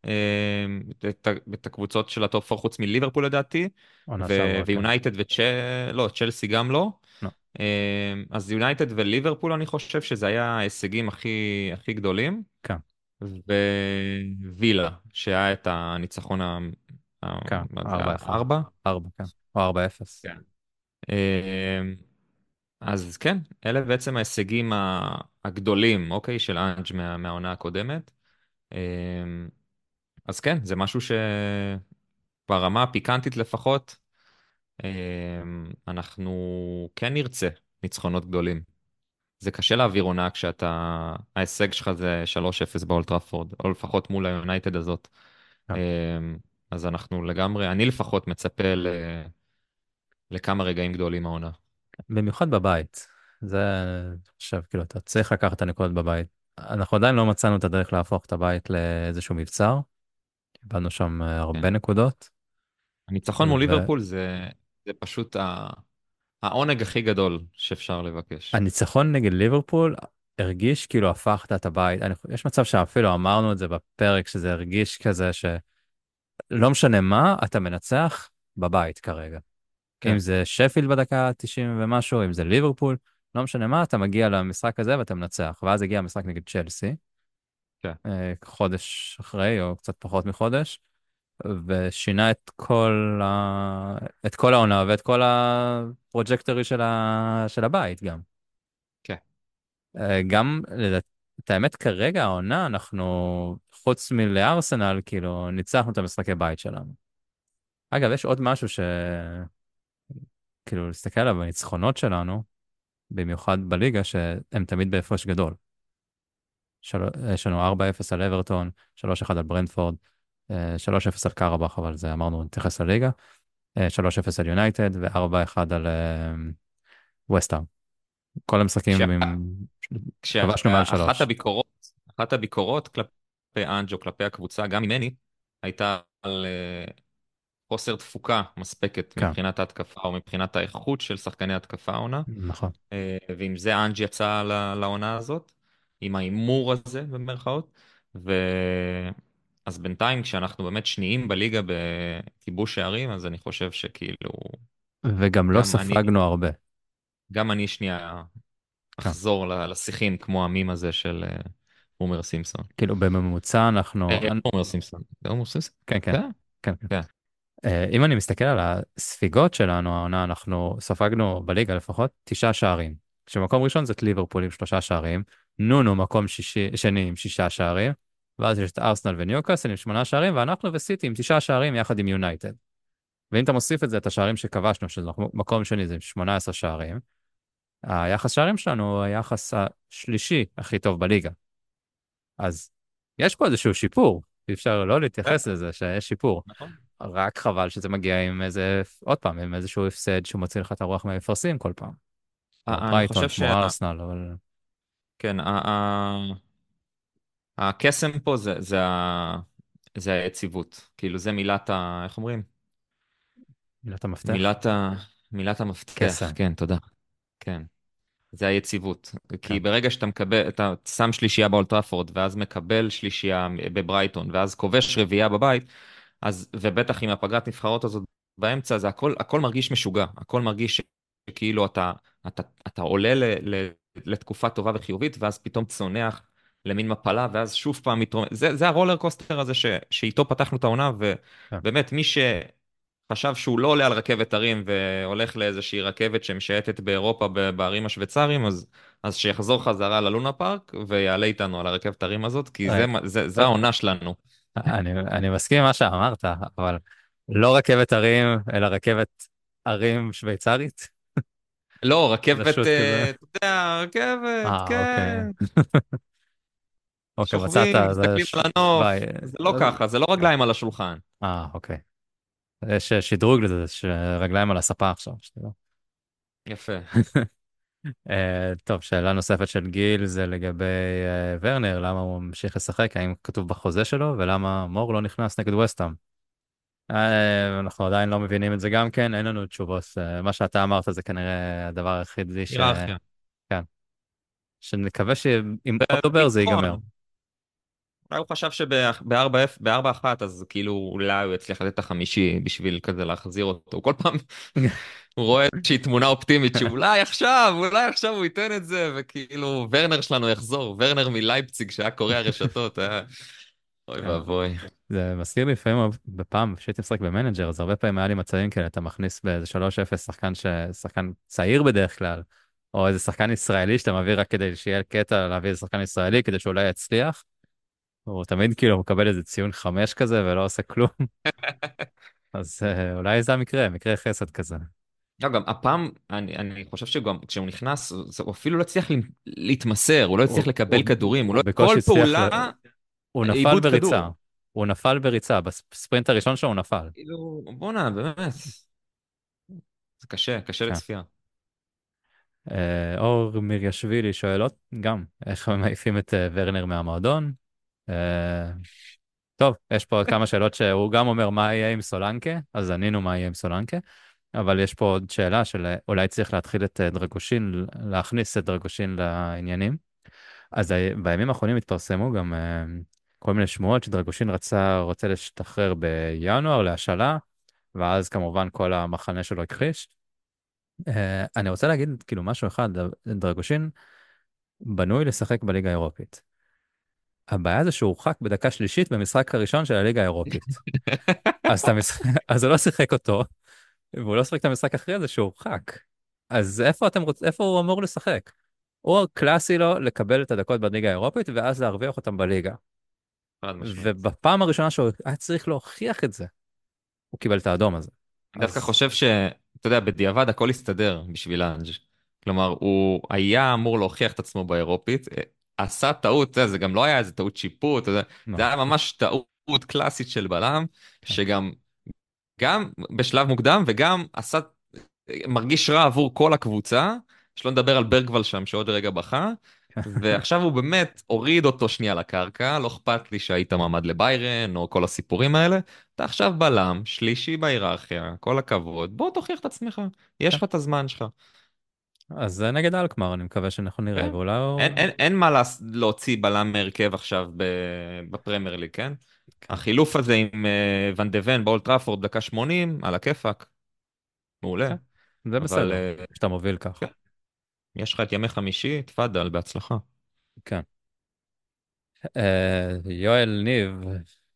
את, את הקבוצות של ה top 4 חוץ מליברפול לדעתי, ו- כן. ויונייטד וצ'ל... לא, צ'לסי גם לא. לא, אז יונייטד וליברפול אני חושב שזה היה ההישגים הכי, הכי גדולים. כן, ווילה, שהיה את הניצחון ה... כן, מה זה, ארבע אחד. הארבע? ארבע, כן. או ארבע אפס. כן. אמ, אז כן, אלה בעצם ההישגים הגדולים, אוקיי, של אנג' מה- מהעונה הקודמת. אמ, אז כן, זה משהו שברמה הפיקנטית לפחות, אמ, אנחנו כן נרצה ניצחונות גדולים. זה קשה להעביר עונה כשאתה, ההישג שלך זה 3-0 באולד טראפורד, או לפחות מול היונייטד הזאת. כן. אמ, אז אנחנו לגמרי, אני לפחות מצפה ל... לכמה רגעים גדולים העונה. במיוחד בבית. זה, חושב, כאילו, אתה צריך לקחת את הנקודות בבית. אנחנו עדיין לא מצאנו את הדרך להפוך את הבית לאיזשהו מבצר. קיבלנו שם אה, הרבה כן. נקודות. הניצחון מול ו- ליברפול זה, זה פשוט ה... העונג הכי גדול שאפשר לבקש. הניצחון נגד ליברפול הרגיש כאילו הפכת את הבית. אני, יש מצב שאפילו אמרנו את זה בפרק, שזה הרגיש כזה שלא משנה מה, אתה מנצח בבית כרגע. כן. אם זה שפילד בדקה 90 ומשהו, אם זה ליברפול, לא משנה מה, אתה מגיע למשחק הזה ואתה מנצח. ואז הגיע המשחק נגד צ'לסי, כן. אה, חודש אחרי, או קצת פחות מחודש, ושינה את כל, ה... את כל העונה ואת כל הפרוג'קטורי של, ה... של הבית גם. כן. אה, גם, את האמת, כרגע העונה, אנחנו, חוץ מלארסנל, כאילו, ניצחנו את המשחקי בית שלנו. אגב, יש עוד משהו ש... כאילו, להסתכל עליו בניצחונות שלנו, במיוחד בליגה, שהם תמיד בהפרש גדול. של... יש לנו 4-0 על אברטון, 3-1 על ברנדפורד, 3-0 על קרבאח, אבל זה אמרנו, נתייחס לליגה, אה, 3-0 על יונייטד ו-4-1 על ווסטהאם. כל המשחקים. כבשנו מעל כשאחת שלוש. הביקורות, אחת הביקורות כלפי אנג'ו, כלפי הקבוצה, גם ממני, הייתה על אה, חוסר תפוקה מספקת כן. מבחינת ההתקפה או מבחינת האיכות של שחקני התקפה העונה. נכון. אה, ועם זה אנג' יצא לעונה הזאת, עם ההימור הזה במרכאות. אז בינתיים כשאנחנו באמת שניים בליגה בכיבוש שערים, אז אני חושב שכאילו, וגם לא ספגנו הרבה. גם אני שנייה כן. אחזור לשיחים כמו המים הזה של אה, הומר סימפסון. כאילו, בממוצע אנחנו... אה, הומר סימפסון. זה הומר סימפסון? כן, כן. כן. כן, כן. אה, אם אני מסתכל על הספיגות שלנו, העונה, אנחנו ספגנו בליגה לפחות תשעה שערים. כשמקום ראשון זה ליברפול עם שלושה שערים, נונו מקום שישי, שני עם שישה שערים, ואז יש את ארסנל וניוקאסל עם שמונה שערים, ואנחנו וסיטי עם תשעה שערים יחד עם יונייטד. ואם אתה מוסיף את זה, את השערים שכבשנו, שזה מקום שני זה עם 18 שערים, היחס שערים שלנו הוא היחס השלישי הכי טוב בליגה. אז יש פה איזשהו שיפור, אי אפשר לא להתייחס לזה שיש שיפור. נכון. רק חבל שזה מגיע עם איזה, עוד פעם, עם איזשהו הפסד שהוא מוציא לך את הרוח מהמפרשים כל פעם. כמו אה, אני חושב כמו שה- ארסנל, אבל כן, הקסם פה זה, זה, ה- זה היציבות. כאילו זה מילת ה... איך אומרים? מילת המפתח. מילת, ה... מילת המפתח. קסם. כן, תודה. כן. זה היציבות. כן. כי ברגע שאתה מקבל, אתה שם שלישייה באולטראפורד, ואז מקבל שלישייה בברייטון, ואז כובש רביעייה בבית, אז, ובטח עם הפגרת נבחרות הזאת באמצע, זה הכל, הכל מרגיש משוגע. הכל מרגיש שכאילו אתה, אתה, אתה עולה ל, ל, לתקופה טובה וחיובית, ואז פתאום צונח למין מפלה, ואז שוב פעם מתרומם. זה, זה הרולר קוסטר הזה ש, שאיתו פתחנו את העונה, כן. ובאמת, מי שחשב שהוא לא עולה על רכבת הרים והולך לאיזושהי רכבת שמשייטת באירופה בערים השוויצרים, אז, אז שיחזור חזרה ללונה פארק ויעלה איתנו על הרכבת הרים הזאת, כי זה, מה- זה, זה העונה שלנו. אני, אני מסכים עם מה שאמרת, אבל לא רכבת הרים, אלא רכבת הרים שוויצרית. לא, רכבת, אה. אתה יודע, רכבת, אה, כן. (laughs) אוקיי, מצאת, זה מסתכלים על הנוף. זה לא ככה, זה לא רגליים על השולחן. אה, אוקיי. יש אה, שדרוג לזה, שרגליים על הספה עכשיו, שתדע. יפה. (laughs) אה, טוב, שאלה נוספת של גיל זה לגבי אה, ורנר, למה הוא ממשיך לשחק, האם כתוב בחוזה שלו, ולמה מור לא נכנס נגד וסטאם. אנחנו עדיין לא מבינים את זה גם כן, אין לנו תשובות. אה, מה שאתה אמרת זה כנראה הדבר היחידי ש... היררכיה. שנקווה שאם אוקטובר זה ייגמר. הוא חשב שב-4 אחת אז כאילו אולי הוא יצליח לתת את החמישי בשביל כזה להחזיר אותו. כל פעם (laughs) הוא רואה איזושהי תמונה אופטימית שאולי עכשיו, אולי עכשיו הוא ייתן את זה, וכאילו ורנר שלנו יחזור, ורנר מלייפציג שהיה קורע הרשתות, היה... (laughs) אוי כן. ואבוי. זה מזכיר לי לפעמים, בפעם שהייתי משחק ב manager, אז הרבה פעמים היה לי מצבים כאלה, אתה מכניס באיזה 3-0 שחקן, ש... שחקן צעיר בדרך כלל, או איזה שחקן ישראלי שאתה מביא רק כדי שיהיה קטע להביא איזה שחקן ישראלי כדי שאולי יצליח. הוא תמיד כאילו מקבל איזה ציון 5 כזה ולא עושה כלום. (laughs) אז אה, אולי זה המקרה, מקרה חסד כזה. לא, גם הפעם, אני, אני חושב שגם כשהוא נכנס, הוא אפילו לא הצליח לה- להתמסר, הוא לא הצליח לקבל הוא- כדורים, הוא לא... כל פעולה, ל- הוא נפל בריצה. כדור. הוא נפל בריצה, בספרינט הראשון שלו הוא נפל. כאילו, בואנה, באמת. זה קשה, קשה כן. לצפייה. אה, אור מיריאשווילי שואל גם, איך הם מעיפים את אה, ורנר מהמועדון? אה, טוב, יש פה עוד כמה שאלות שהוא גם אומר מה יהיה עם סולנקה, אז ענינו מה יהיה עם סולנקה, אבל יש פה עוד שאלה של אה, אולי צריך להתחיל את אה, דרגושין, להכניס את דרגושין לעניינים. אז ה- בימים האחרונים התפרסמו גם אה, כל מיני שמועות שדרגושין רצה, רוצה להשתחרר בינואר להשאלה, ואז כמובן כל המחנה שלו הכחיש. אה, אני רוצה להגיד כאילו משהו אחד, דרגושין בנוי לשחק בליגה האירופית. הבעיה זה שהוא הורחק בדקה שלישית במשחק הראשון של הליגה האירופית. (laughs) אז, מש... אז הוא לא שיחק אותו, והוא לא שיחק את המשחק אחרי זה שהוא הורחק. אז איפה אתם רוצ... איפה הוא אמור לשחק? הוא קלאסי לו לקבל את הדקות בליגה האירופית ואז להרוויח אותם בליגה. ובפעם הראשונה שהוא היה צריך להוכיח את זה, הוא קיבל את האדום הזה. אני דווקא אז- חושב שאתה יודע, בדיעבד הכל הסתדר בשביל האנג'. כלומר, הוא היה אמור להוכיח את עצמו באירופית, עשה טעות, זה גם לא היה איזה טעות שיפוט, לא. זה היה ממש טעות קלאסית של בלם, שגם גם בשלב מוקדם וגם עשה, מרגיש רע עבור כל הקבוצה, שלא נדבר על ברגוול שם שעוד רגע בכה, ועכשיו הוא באמת הוריד אותו שנייה לקרקע, לא אכפת לי שהיית מועמד לביירן או כל הסיפורים האלה, אתה עכשיו בלם, שלישי בהיררכיה, כל הכבוד, בוא תוכיח את עצמך, יש לך את הזמן שלך. אז זה נגד אלקמר, אני מקווה שאנחנו נראה, כן. ואולי הוא... אין, אין, אין מה להוציא בלם מהרכב עכשיו בפרמייר ליג, כן? כן. החילוף הזה עם אה, ואן דה ון באולד טראפורד דקה 80, על הכיפאק. מעולה. כן. זה אבל, בסדר, אה, שאתה מוביל ככה. כן. יש לך את ימי חמישי, תפאדל, בהצלחה. כן. אה, יואל ניב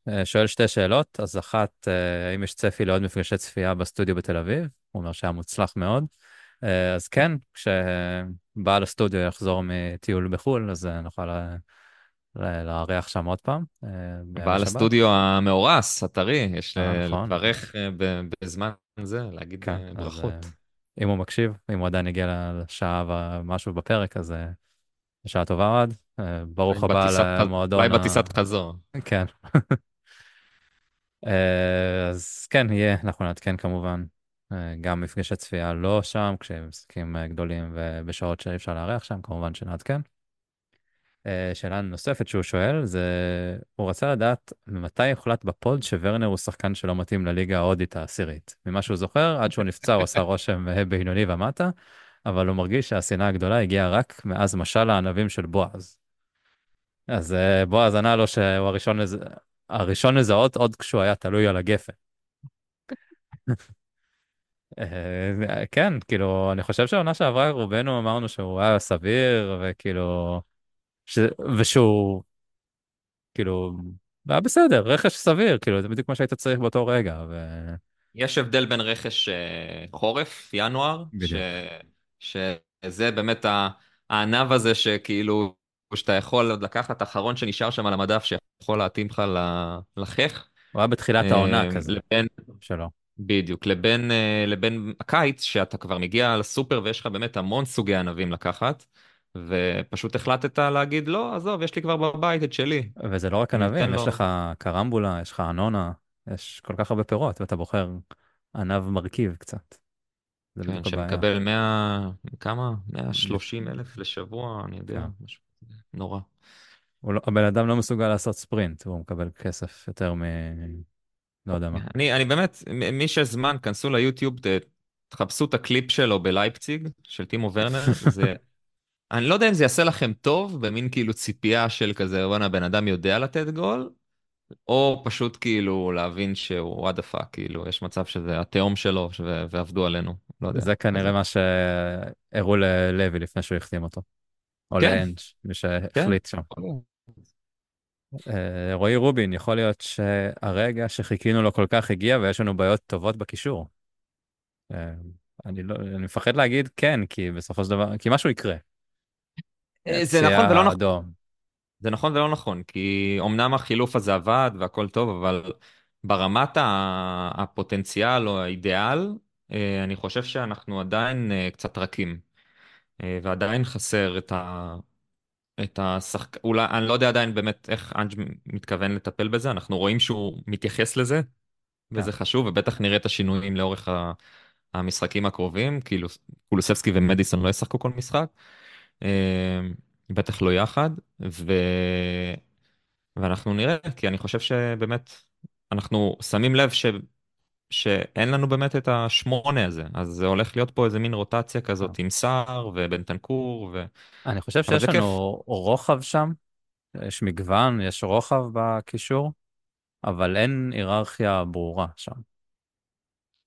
אה, שואל שתי שאלות, אז אחת, אה, האם יש צפי לעוד מפגשי צפייה בסטודיו בתל אביב? הוא אומר שהיה מוצלח מאוד. אה, אז כן, כשבעל הסטודיו יחזור מטיול בחו"ל, אז אה, נוכל לארח שם עוד פעם. אה, בעל. הסטודיו המאורס, הטרי, יש נכון. לברך בזמן זה, להגיד כן, אז, ברכות. אם הוא מקשיב, אם הוא עדיין הגיע לשעה ומשהו בפרק, אז בשעה טובה אוהד. ברוך הבא למועדון. ה- בטיסת חזור. כן. (laughs) אז כן, יהיה, אנחנו נעדכן כמובן. אה, גם מפגשי צפייה לא שם, כשמשחקים אה, גדולים ובשעות שאי אפשר לארח שם, כמובן שנעדכן. אה, שאלה נוספת שהוא שואל, זה, הוא רצה לדעת מתי הוחלט בפוד שוורנר הוא שחקן שלא מתאים לליגה ההודית העשירית. ממה שהוא זוכר, עד שהוא נפצע הוא עשה רושם בינוני ומטה, אבל הוא מרגיש שהשנאה הגדולה הגיעה רק מאז משל הענבים של בועז. אז בועז ענה לו שהוא הראשון, לז... הראשון לזהות עוד כשהוא היה תלוי על הגפן. אה, כן, כאילו, אני חושב שהעונה שעברה רובנו אמרנו שהוא היה סביר, וכאילו, ש... ושהוא, כאילו, היה בסדר, רכש סביר, כאילו, זה בדיוק מה שהיית צריך באותו רגע, ו... יש הבדל בין רכש אה, חורף, ינואר, ש... שזה באמת הענב הזה שכאילו, שאתה יכול עוד לקחת אחרון שנשאר שם על המדף, שיכול להתאים לך לחך. הוא היה בתחילת העונה אה, כזה, לבין, שלו. בדיוק, לבין, אה, לבין הקיץ, שאתה כבר מגיע לסופר ויש לך באמת המון סוגי ענבים לקחת, ופשוט החלטת להגיד, לא, עזוב, יש לי כבר בבית את שלי. וזה לא רק אני ענבים, אתן יש לו- לך קרמבולה, יש לך אנונה, יש כל כך הרבה פירות, ואתה בוחר ענב מרכיב קצת. זה כן. שמקבל 100, כמה? 130 אלף לשבוע, אני יודע, כן. משהו נורא. לא, הבן אדם לא מסוגל לעשות ספרינט, הוא מקבל כסף יותר מ... לא יודע מה. אני, אני באמת, מי שזמן, כנסו ליוטיוב, תחפשו את הקליפ שלו בלייפציג, של טימו ורנר, (laughs) זה... אני לא יודע אם זה יעשה לכם טוב, במין כאילו ציפייה של כזה, וואלה, הבן אדם יודע לתת גול, או פשוט כאילו להבין שהוא what the fuck, כאילו, יש מצב שזה התהום שלו, ו- ועבדו עלינו, לא יודע. זה כנראה מה שהראו ללוי לפני שהוא החתים אותו. או כן. לאנג', מי שהחליט שם. אה, רועי רובין, יכול להיות שהרגע שחיכינו לו כל כך הגיע ויש לנו בעיות טובות בקישור. אה, אני לא, אני מפחד להגיד כן, כי בסופו של דבר, כי משהו יקרה. אה, זה נכון ולא נכון. זה נכון ולא נכון, כי אמנם החילוף הזה עבד והכל טוב, אבל ברמת הפוטנציאל או האידיאל, אני חושב שאנחנו עדיין קצת רכים. ועדיין חסר את ה... את השחק... אולי, אני לא יודע עדיין באמת איך אנג' מתכוון לטפל בזה, אנחנו רואים שהוא מתייחס לזה, וזה חשוב, ובטח נראה את השינויים לאורך ה... המשחקים הקרובים, כאילו קולוסבסקי ומדיסון לא ישחקו כל משחק, אה, בטח לא יחד, ו... ואנחנו נראה, כי אני חושב שבאמת אנחנו שמים לב ש... שאין לנו באמת את השמונה הזה, אז זה הולך להיות פה איזה מין רוטציה כזאת עם סער ובנטנקור, ו... אני חושב שיש. לנו רוחב שם, יש מגוון, יש רוחב בקישור, אבל אין היררכיה ברורה שם.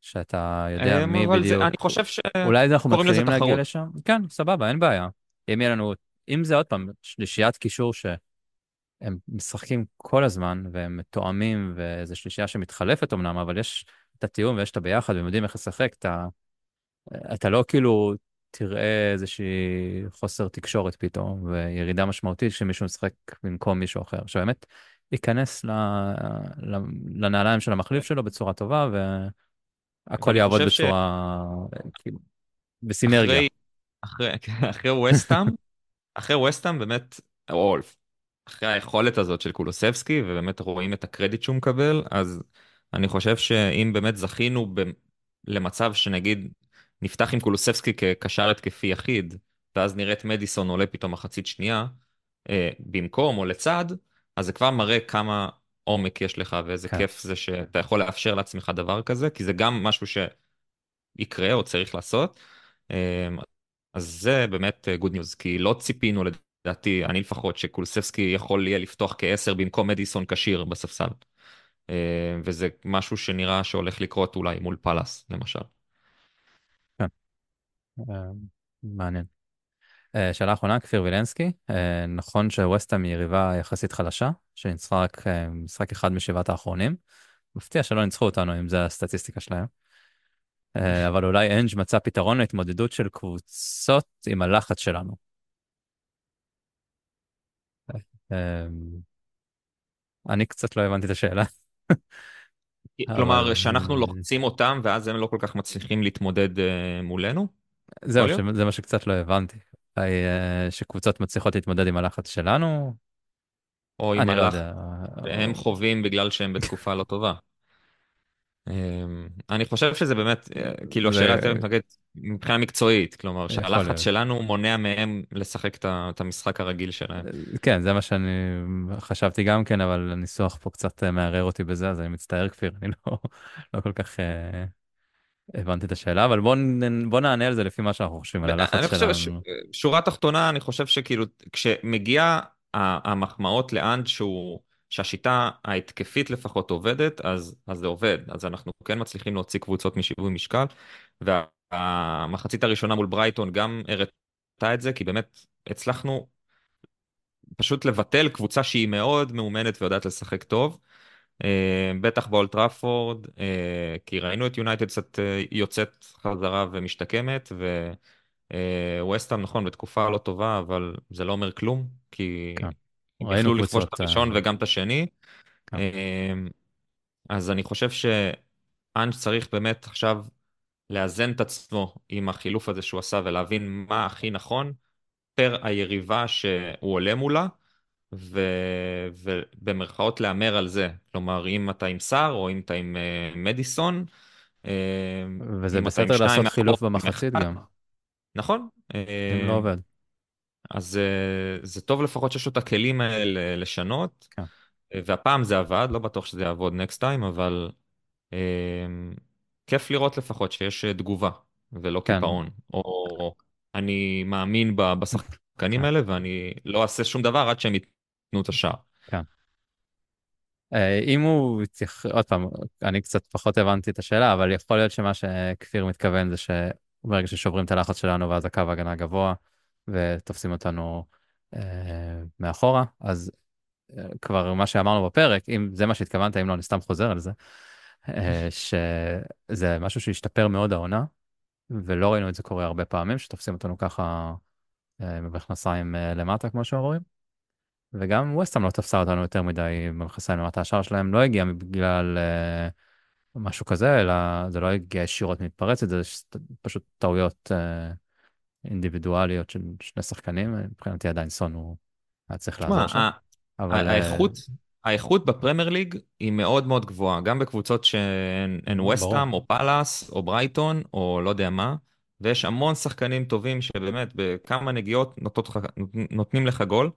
שאתה יודע אה, מי אבל זה- בדיוק. אני חושב ש... אולי אנחנו מתחילים להגיע. לשם? כן, סבבה, אין בעיה. אם יהיה לנו, אם זה עוד פעם שלישיית קישור שהם משחקים כל הזמן והם מתואמים וזו שלישייה שמתחלפת אמנם, אבל יש את התיאום ויש את הביחד והם יודעים איך לשחק, אתה, אתה לא כאילו תראה איזושהי חוסר תקשורת פתאום, וירידה משמעותית כשמישהו משחק במקום מישהו אחר. שבאמת ייכנס ל... ל... לנעליים של המחליף שלו בצורה טובה, והכל יעבוד בצורה, כאילו, בסינרגיה. שאחרי אחרי, אחרי ווסטהאם, אחרי ווסטהאם באמת, או אחרי היכולת הזאת של קולוסבסקי, ובאמת רואים את הקרדיט שהוא מקבל, אז אני חושב שאם באמת זכינו ב... למצב שנגיד נפתח עם קולוסבסקי כקשר התקפי יחיד, ואז נראה את מדיסון עולה פתאום מחצית שנייה, אה, במקום או לצד, אז זה כבר מראה כמה עומק יש לך ואיזה כן. כיף זה שאתה יכול לאפשר לעצמך דבר כזה, כי זה גם משהו שיקרה או צריך לעשות. אה, אז זה באמת good news, כי לא ציפינו לדעתי, אני לפחות, שקולסבסקי יכול יהיה לפתוח כעשר במקום מדיסון כשיר בספסל. אה, וזה משהו שנראה שהולך לקרות אולי מול פאלאס, למשל. כן. אה, מעניין. אה, שאלה אחרונה, כפיר וילנסקי, נכון שווסטהאם היא יריבה יחסית חלשה, שניצחה רק משחק אחד משבעת האחרונים. מפתיע שלא ניצחו אותנו אם זה הסטטיסטיקה שלהם. אבל אולי אנג' מצא פתרון להתמודדות של קבוצות עם הלחץ שלנו. אני קצת לא הבנתי את השאלה. כלומר, אבל שאנחנו אה, לוחצים אותם ואז הם לא כל כך מצליחים להתמודד אה, מולנו? זהו, זה מה שקצת לא הבנתי. אה, שקבוצות מצליחות להתמודד עם הלחץ שלנו, או עם לא הלחץ. שהם חווים בגלל שהם בתקופה לא טובה. אמ, אני חושב שזה באמת, אה, כאילו השאלה יותר מתמקדת מבחינה מקצועית, כלומר שהלחץ. שלנו מונע מהם לשחק את המשחק הרגיל שלהם. כן, זה מה שאני חשבתי גם כן, אבל הניסוח פה קצת אה, מערער אותי בזה, אז אני מצטער, כפיר, אני לא, לא כל כך אה, הבנתי את השאלה, אבל בוא, נ- בוא נענה על זה לפי מה שאנחנו חושבים, על הלחץ אני חושב, ש- שלנו. שורה תחתונה, אני חושב שכאילו, כשמגיע המחמאות לאנד שהוא, שהשיטה ההתקפית לפחות עובדת, אז, אז זה עובד. אז אנחנו כן מצליחים להוציא קבוצות משיווי משקל, והמחצית הראשונה מול ברייטון גם הראתה את זה, כי באמת הצלחנו פשוט לבטל קבוצה שהיא מאוד מאומנת ויודעת לשחק טוב. אה, בטח באולטראפורד, אה, כי ראינו את יונייטד קצת אה, יוצאת חזרה ומשתקמת, וווסטהאם נכון בתקופה לא טובה, אבל זה לא אומר כלום, כי כן. הם יכלו לכבוש את הראשון וגם את השני. כן, אה, אז אני חושב שאנג' צריך באמת עכשיו לאזן את עצמו עם החילוף הזה שהוא עשה ולהבין מה הכי נכון פר היריבה שהוא עולה מולה. ו... ובמרכאות להמר על זה. כלומר, אם אתה עם סער או אם אתה עם uh, מדיסון, וזה עם בסדר לעשות חילוף במחצית גם, נכון? אם לא עובד. אז uh, זה טוב לפחות שיש לו את הכלים האלה לשנות, כן, והפעם זה עבד, לא בטוח שזה יעבוד next time, אבל uh, כיף לראות לפחות שיש uh, תגובה ולא כן, קיפאון. או אני מאמין בשחקנים כן, האלה ואני לא אעשה שום דבר עד שהם ייתנו את השער. כן. אה, אם הוא צריך, עוד פעם, אני קצת פחות הבנתי את השאלה, אבל יכול להיות שמה שכפיר מתכוון זה שברגע ששוברים את הלחץ שלנו ואז הקו ההגנה גבוה ותופסים אותנו אה, מאחורה, אז אה, כבר מה שאמרנו בפרק, אם זה מה שהתכוונת, אם לא, אני סתם חוזר על זה, אה, שזה משהו שהשתפר מאוד העונה, ולא ראינו את זה קורה הרבה פעמים, שתופסים אותנו ככה אה, במכנסיים אה, למטה, כמו שאומרים. וגם ווסטהאם לא תפסה אותנו יותר מדי במכנסיים למטה. השער שלהם לא הגיע בגלל אה, משהו כזה, אלא זה לא הגיע ישירות מתפרצת, זה פשוט טעויות אה, אינדיבידואליות של שני שחקנים. מבחינתי עדיין סון הוא היה צריך לעזור שם. ה- אבל אה, האיכות, האיכות בפרמייר ליג היא מאוד מאוד גבוהה, גם בקבוצות שהן וסטהאם או פאלאס או ברייטון או לא יודע מה, ויש המון שחקנים טובים שבאמת בכמה נגיעות לך- נותנים לך גול,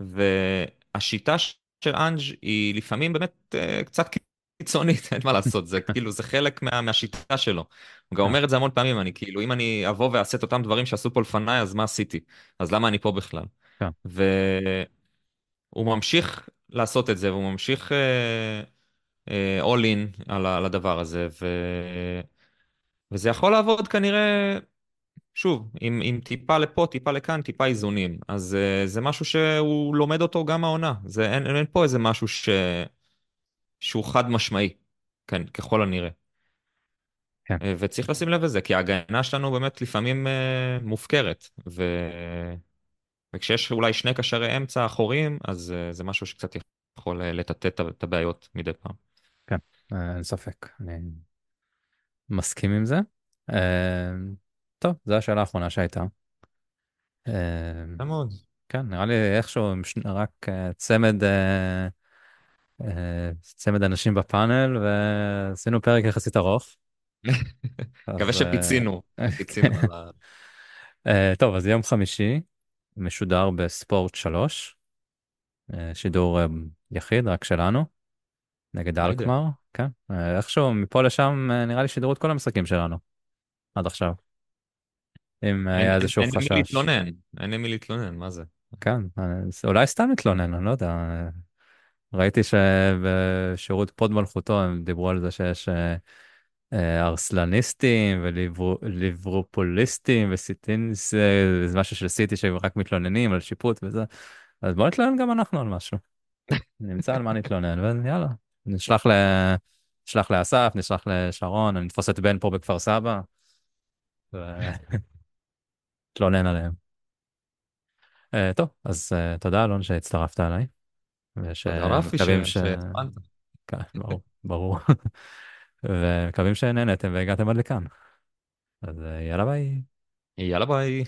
והשיטה של אנג' היא לפעמים באמת אה, קצת קיצונית, אין מה לעשות, זה כאילו זה חלק מה, מהשיטה שלו. הוא גם אומר את זה המון פעמים, אני כאילו אם אני אבוא ואעשה את אותם דברים שעשו פה לפניי, אז מה עשיתי? אז למה אני פה בכלל? כן, והוא ממשיך לעשות את זה, והוא ממשיך אה, אה, all in על הדבר הזה, ו... וזה יכול לעבוד כנראה, שוב, עם, עם טיפה לפה, טיפה לכאן, טיפה איזונים. אז אה, זה משהו שהוא לומד אותו גם העונה. זה, אין, אין פה איזה משהו ש... שהוא חד משמעי, כן, ככל הנראה. כן, אה, וצריך לשים לב לזה, כי ההגנה שלנו באמת לפעמים אה, מופקרת, ו... וכשיש אולי שני קשרי אמצע אחוריים, אז אה, זה משהו שקצת יכול לטאטא את הבעיות מדי פעם. כן, אין ספק. אני מסכים עם זה. טוב, זו השאלה האחרונה שהייתה. מאוד. כן, נראה לי איכשהו רק צמד, צמד אנשים בפאנל, ועשינו פרק יחסית ארוך. (laughs) מקווה אז שפיצינו, אה, פיצינו. (laughs) אה, טוב, אז יום חמישי משודר בספורט 3, אה, שידור אה, יחיד, רק שלנו, נגד. אלקמר. כן, אה, איכשהו מפה לשם אה, נראה לי שידרו את כל המשחקים שלנו עד עכשיו. אם היה איזשהו אין עם מי חשש. להתלונן, אין עם מי להתלונן, מה זה? כן, אה, אולי סתם מתלונן, אני לא יודע. אה, ראיתי שבשירות פוד מלכותו הם דיברו על זה שיש אה, אה, ארסלניסטים וליברופוליסטים וסיטינס, אה, זה משהו של סיטי שהם רק מתלוננים על שיפוט וזה. אז בוא נתלונן גם אנחנו על משהו. נמצא על מה נתלונן ויאללה. נשלח ל... נשלח לאסף, נשלח לשרון, נתפוס את בן פה בכפר סבא ונתלונן עליהם. אה, טוב, אז אה, תודה אלון שהצטרפת אליי. תודה רפי ש- ושמקווים ש... שהזמנת. כן, ברור, ברור. ומקווים שנהנתם והגעתם עד לכאן. אז אה, יאללה ביי. יאללה ביי.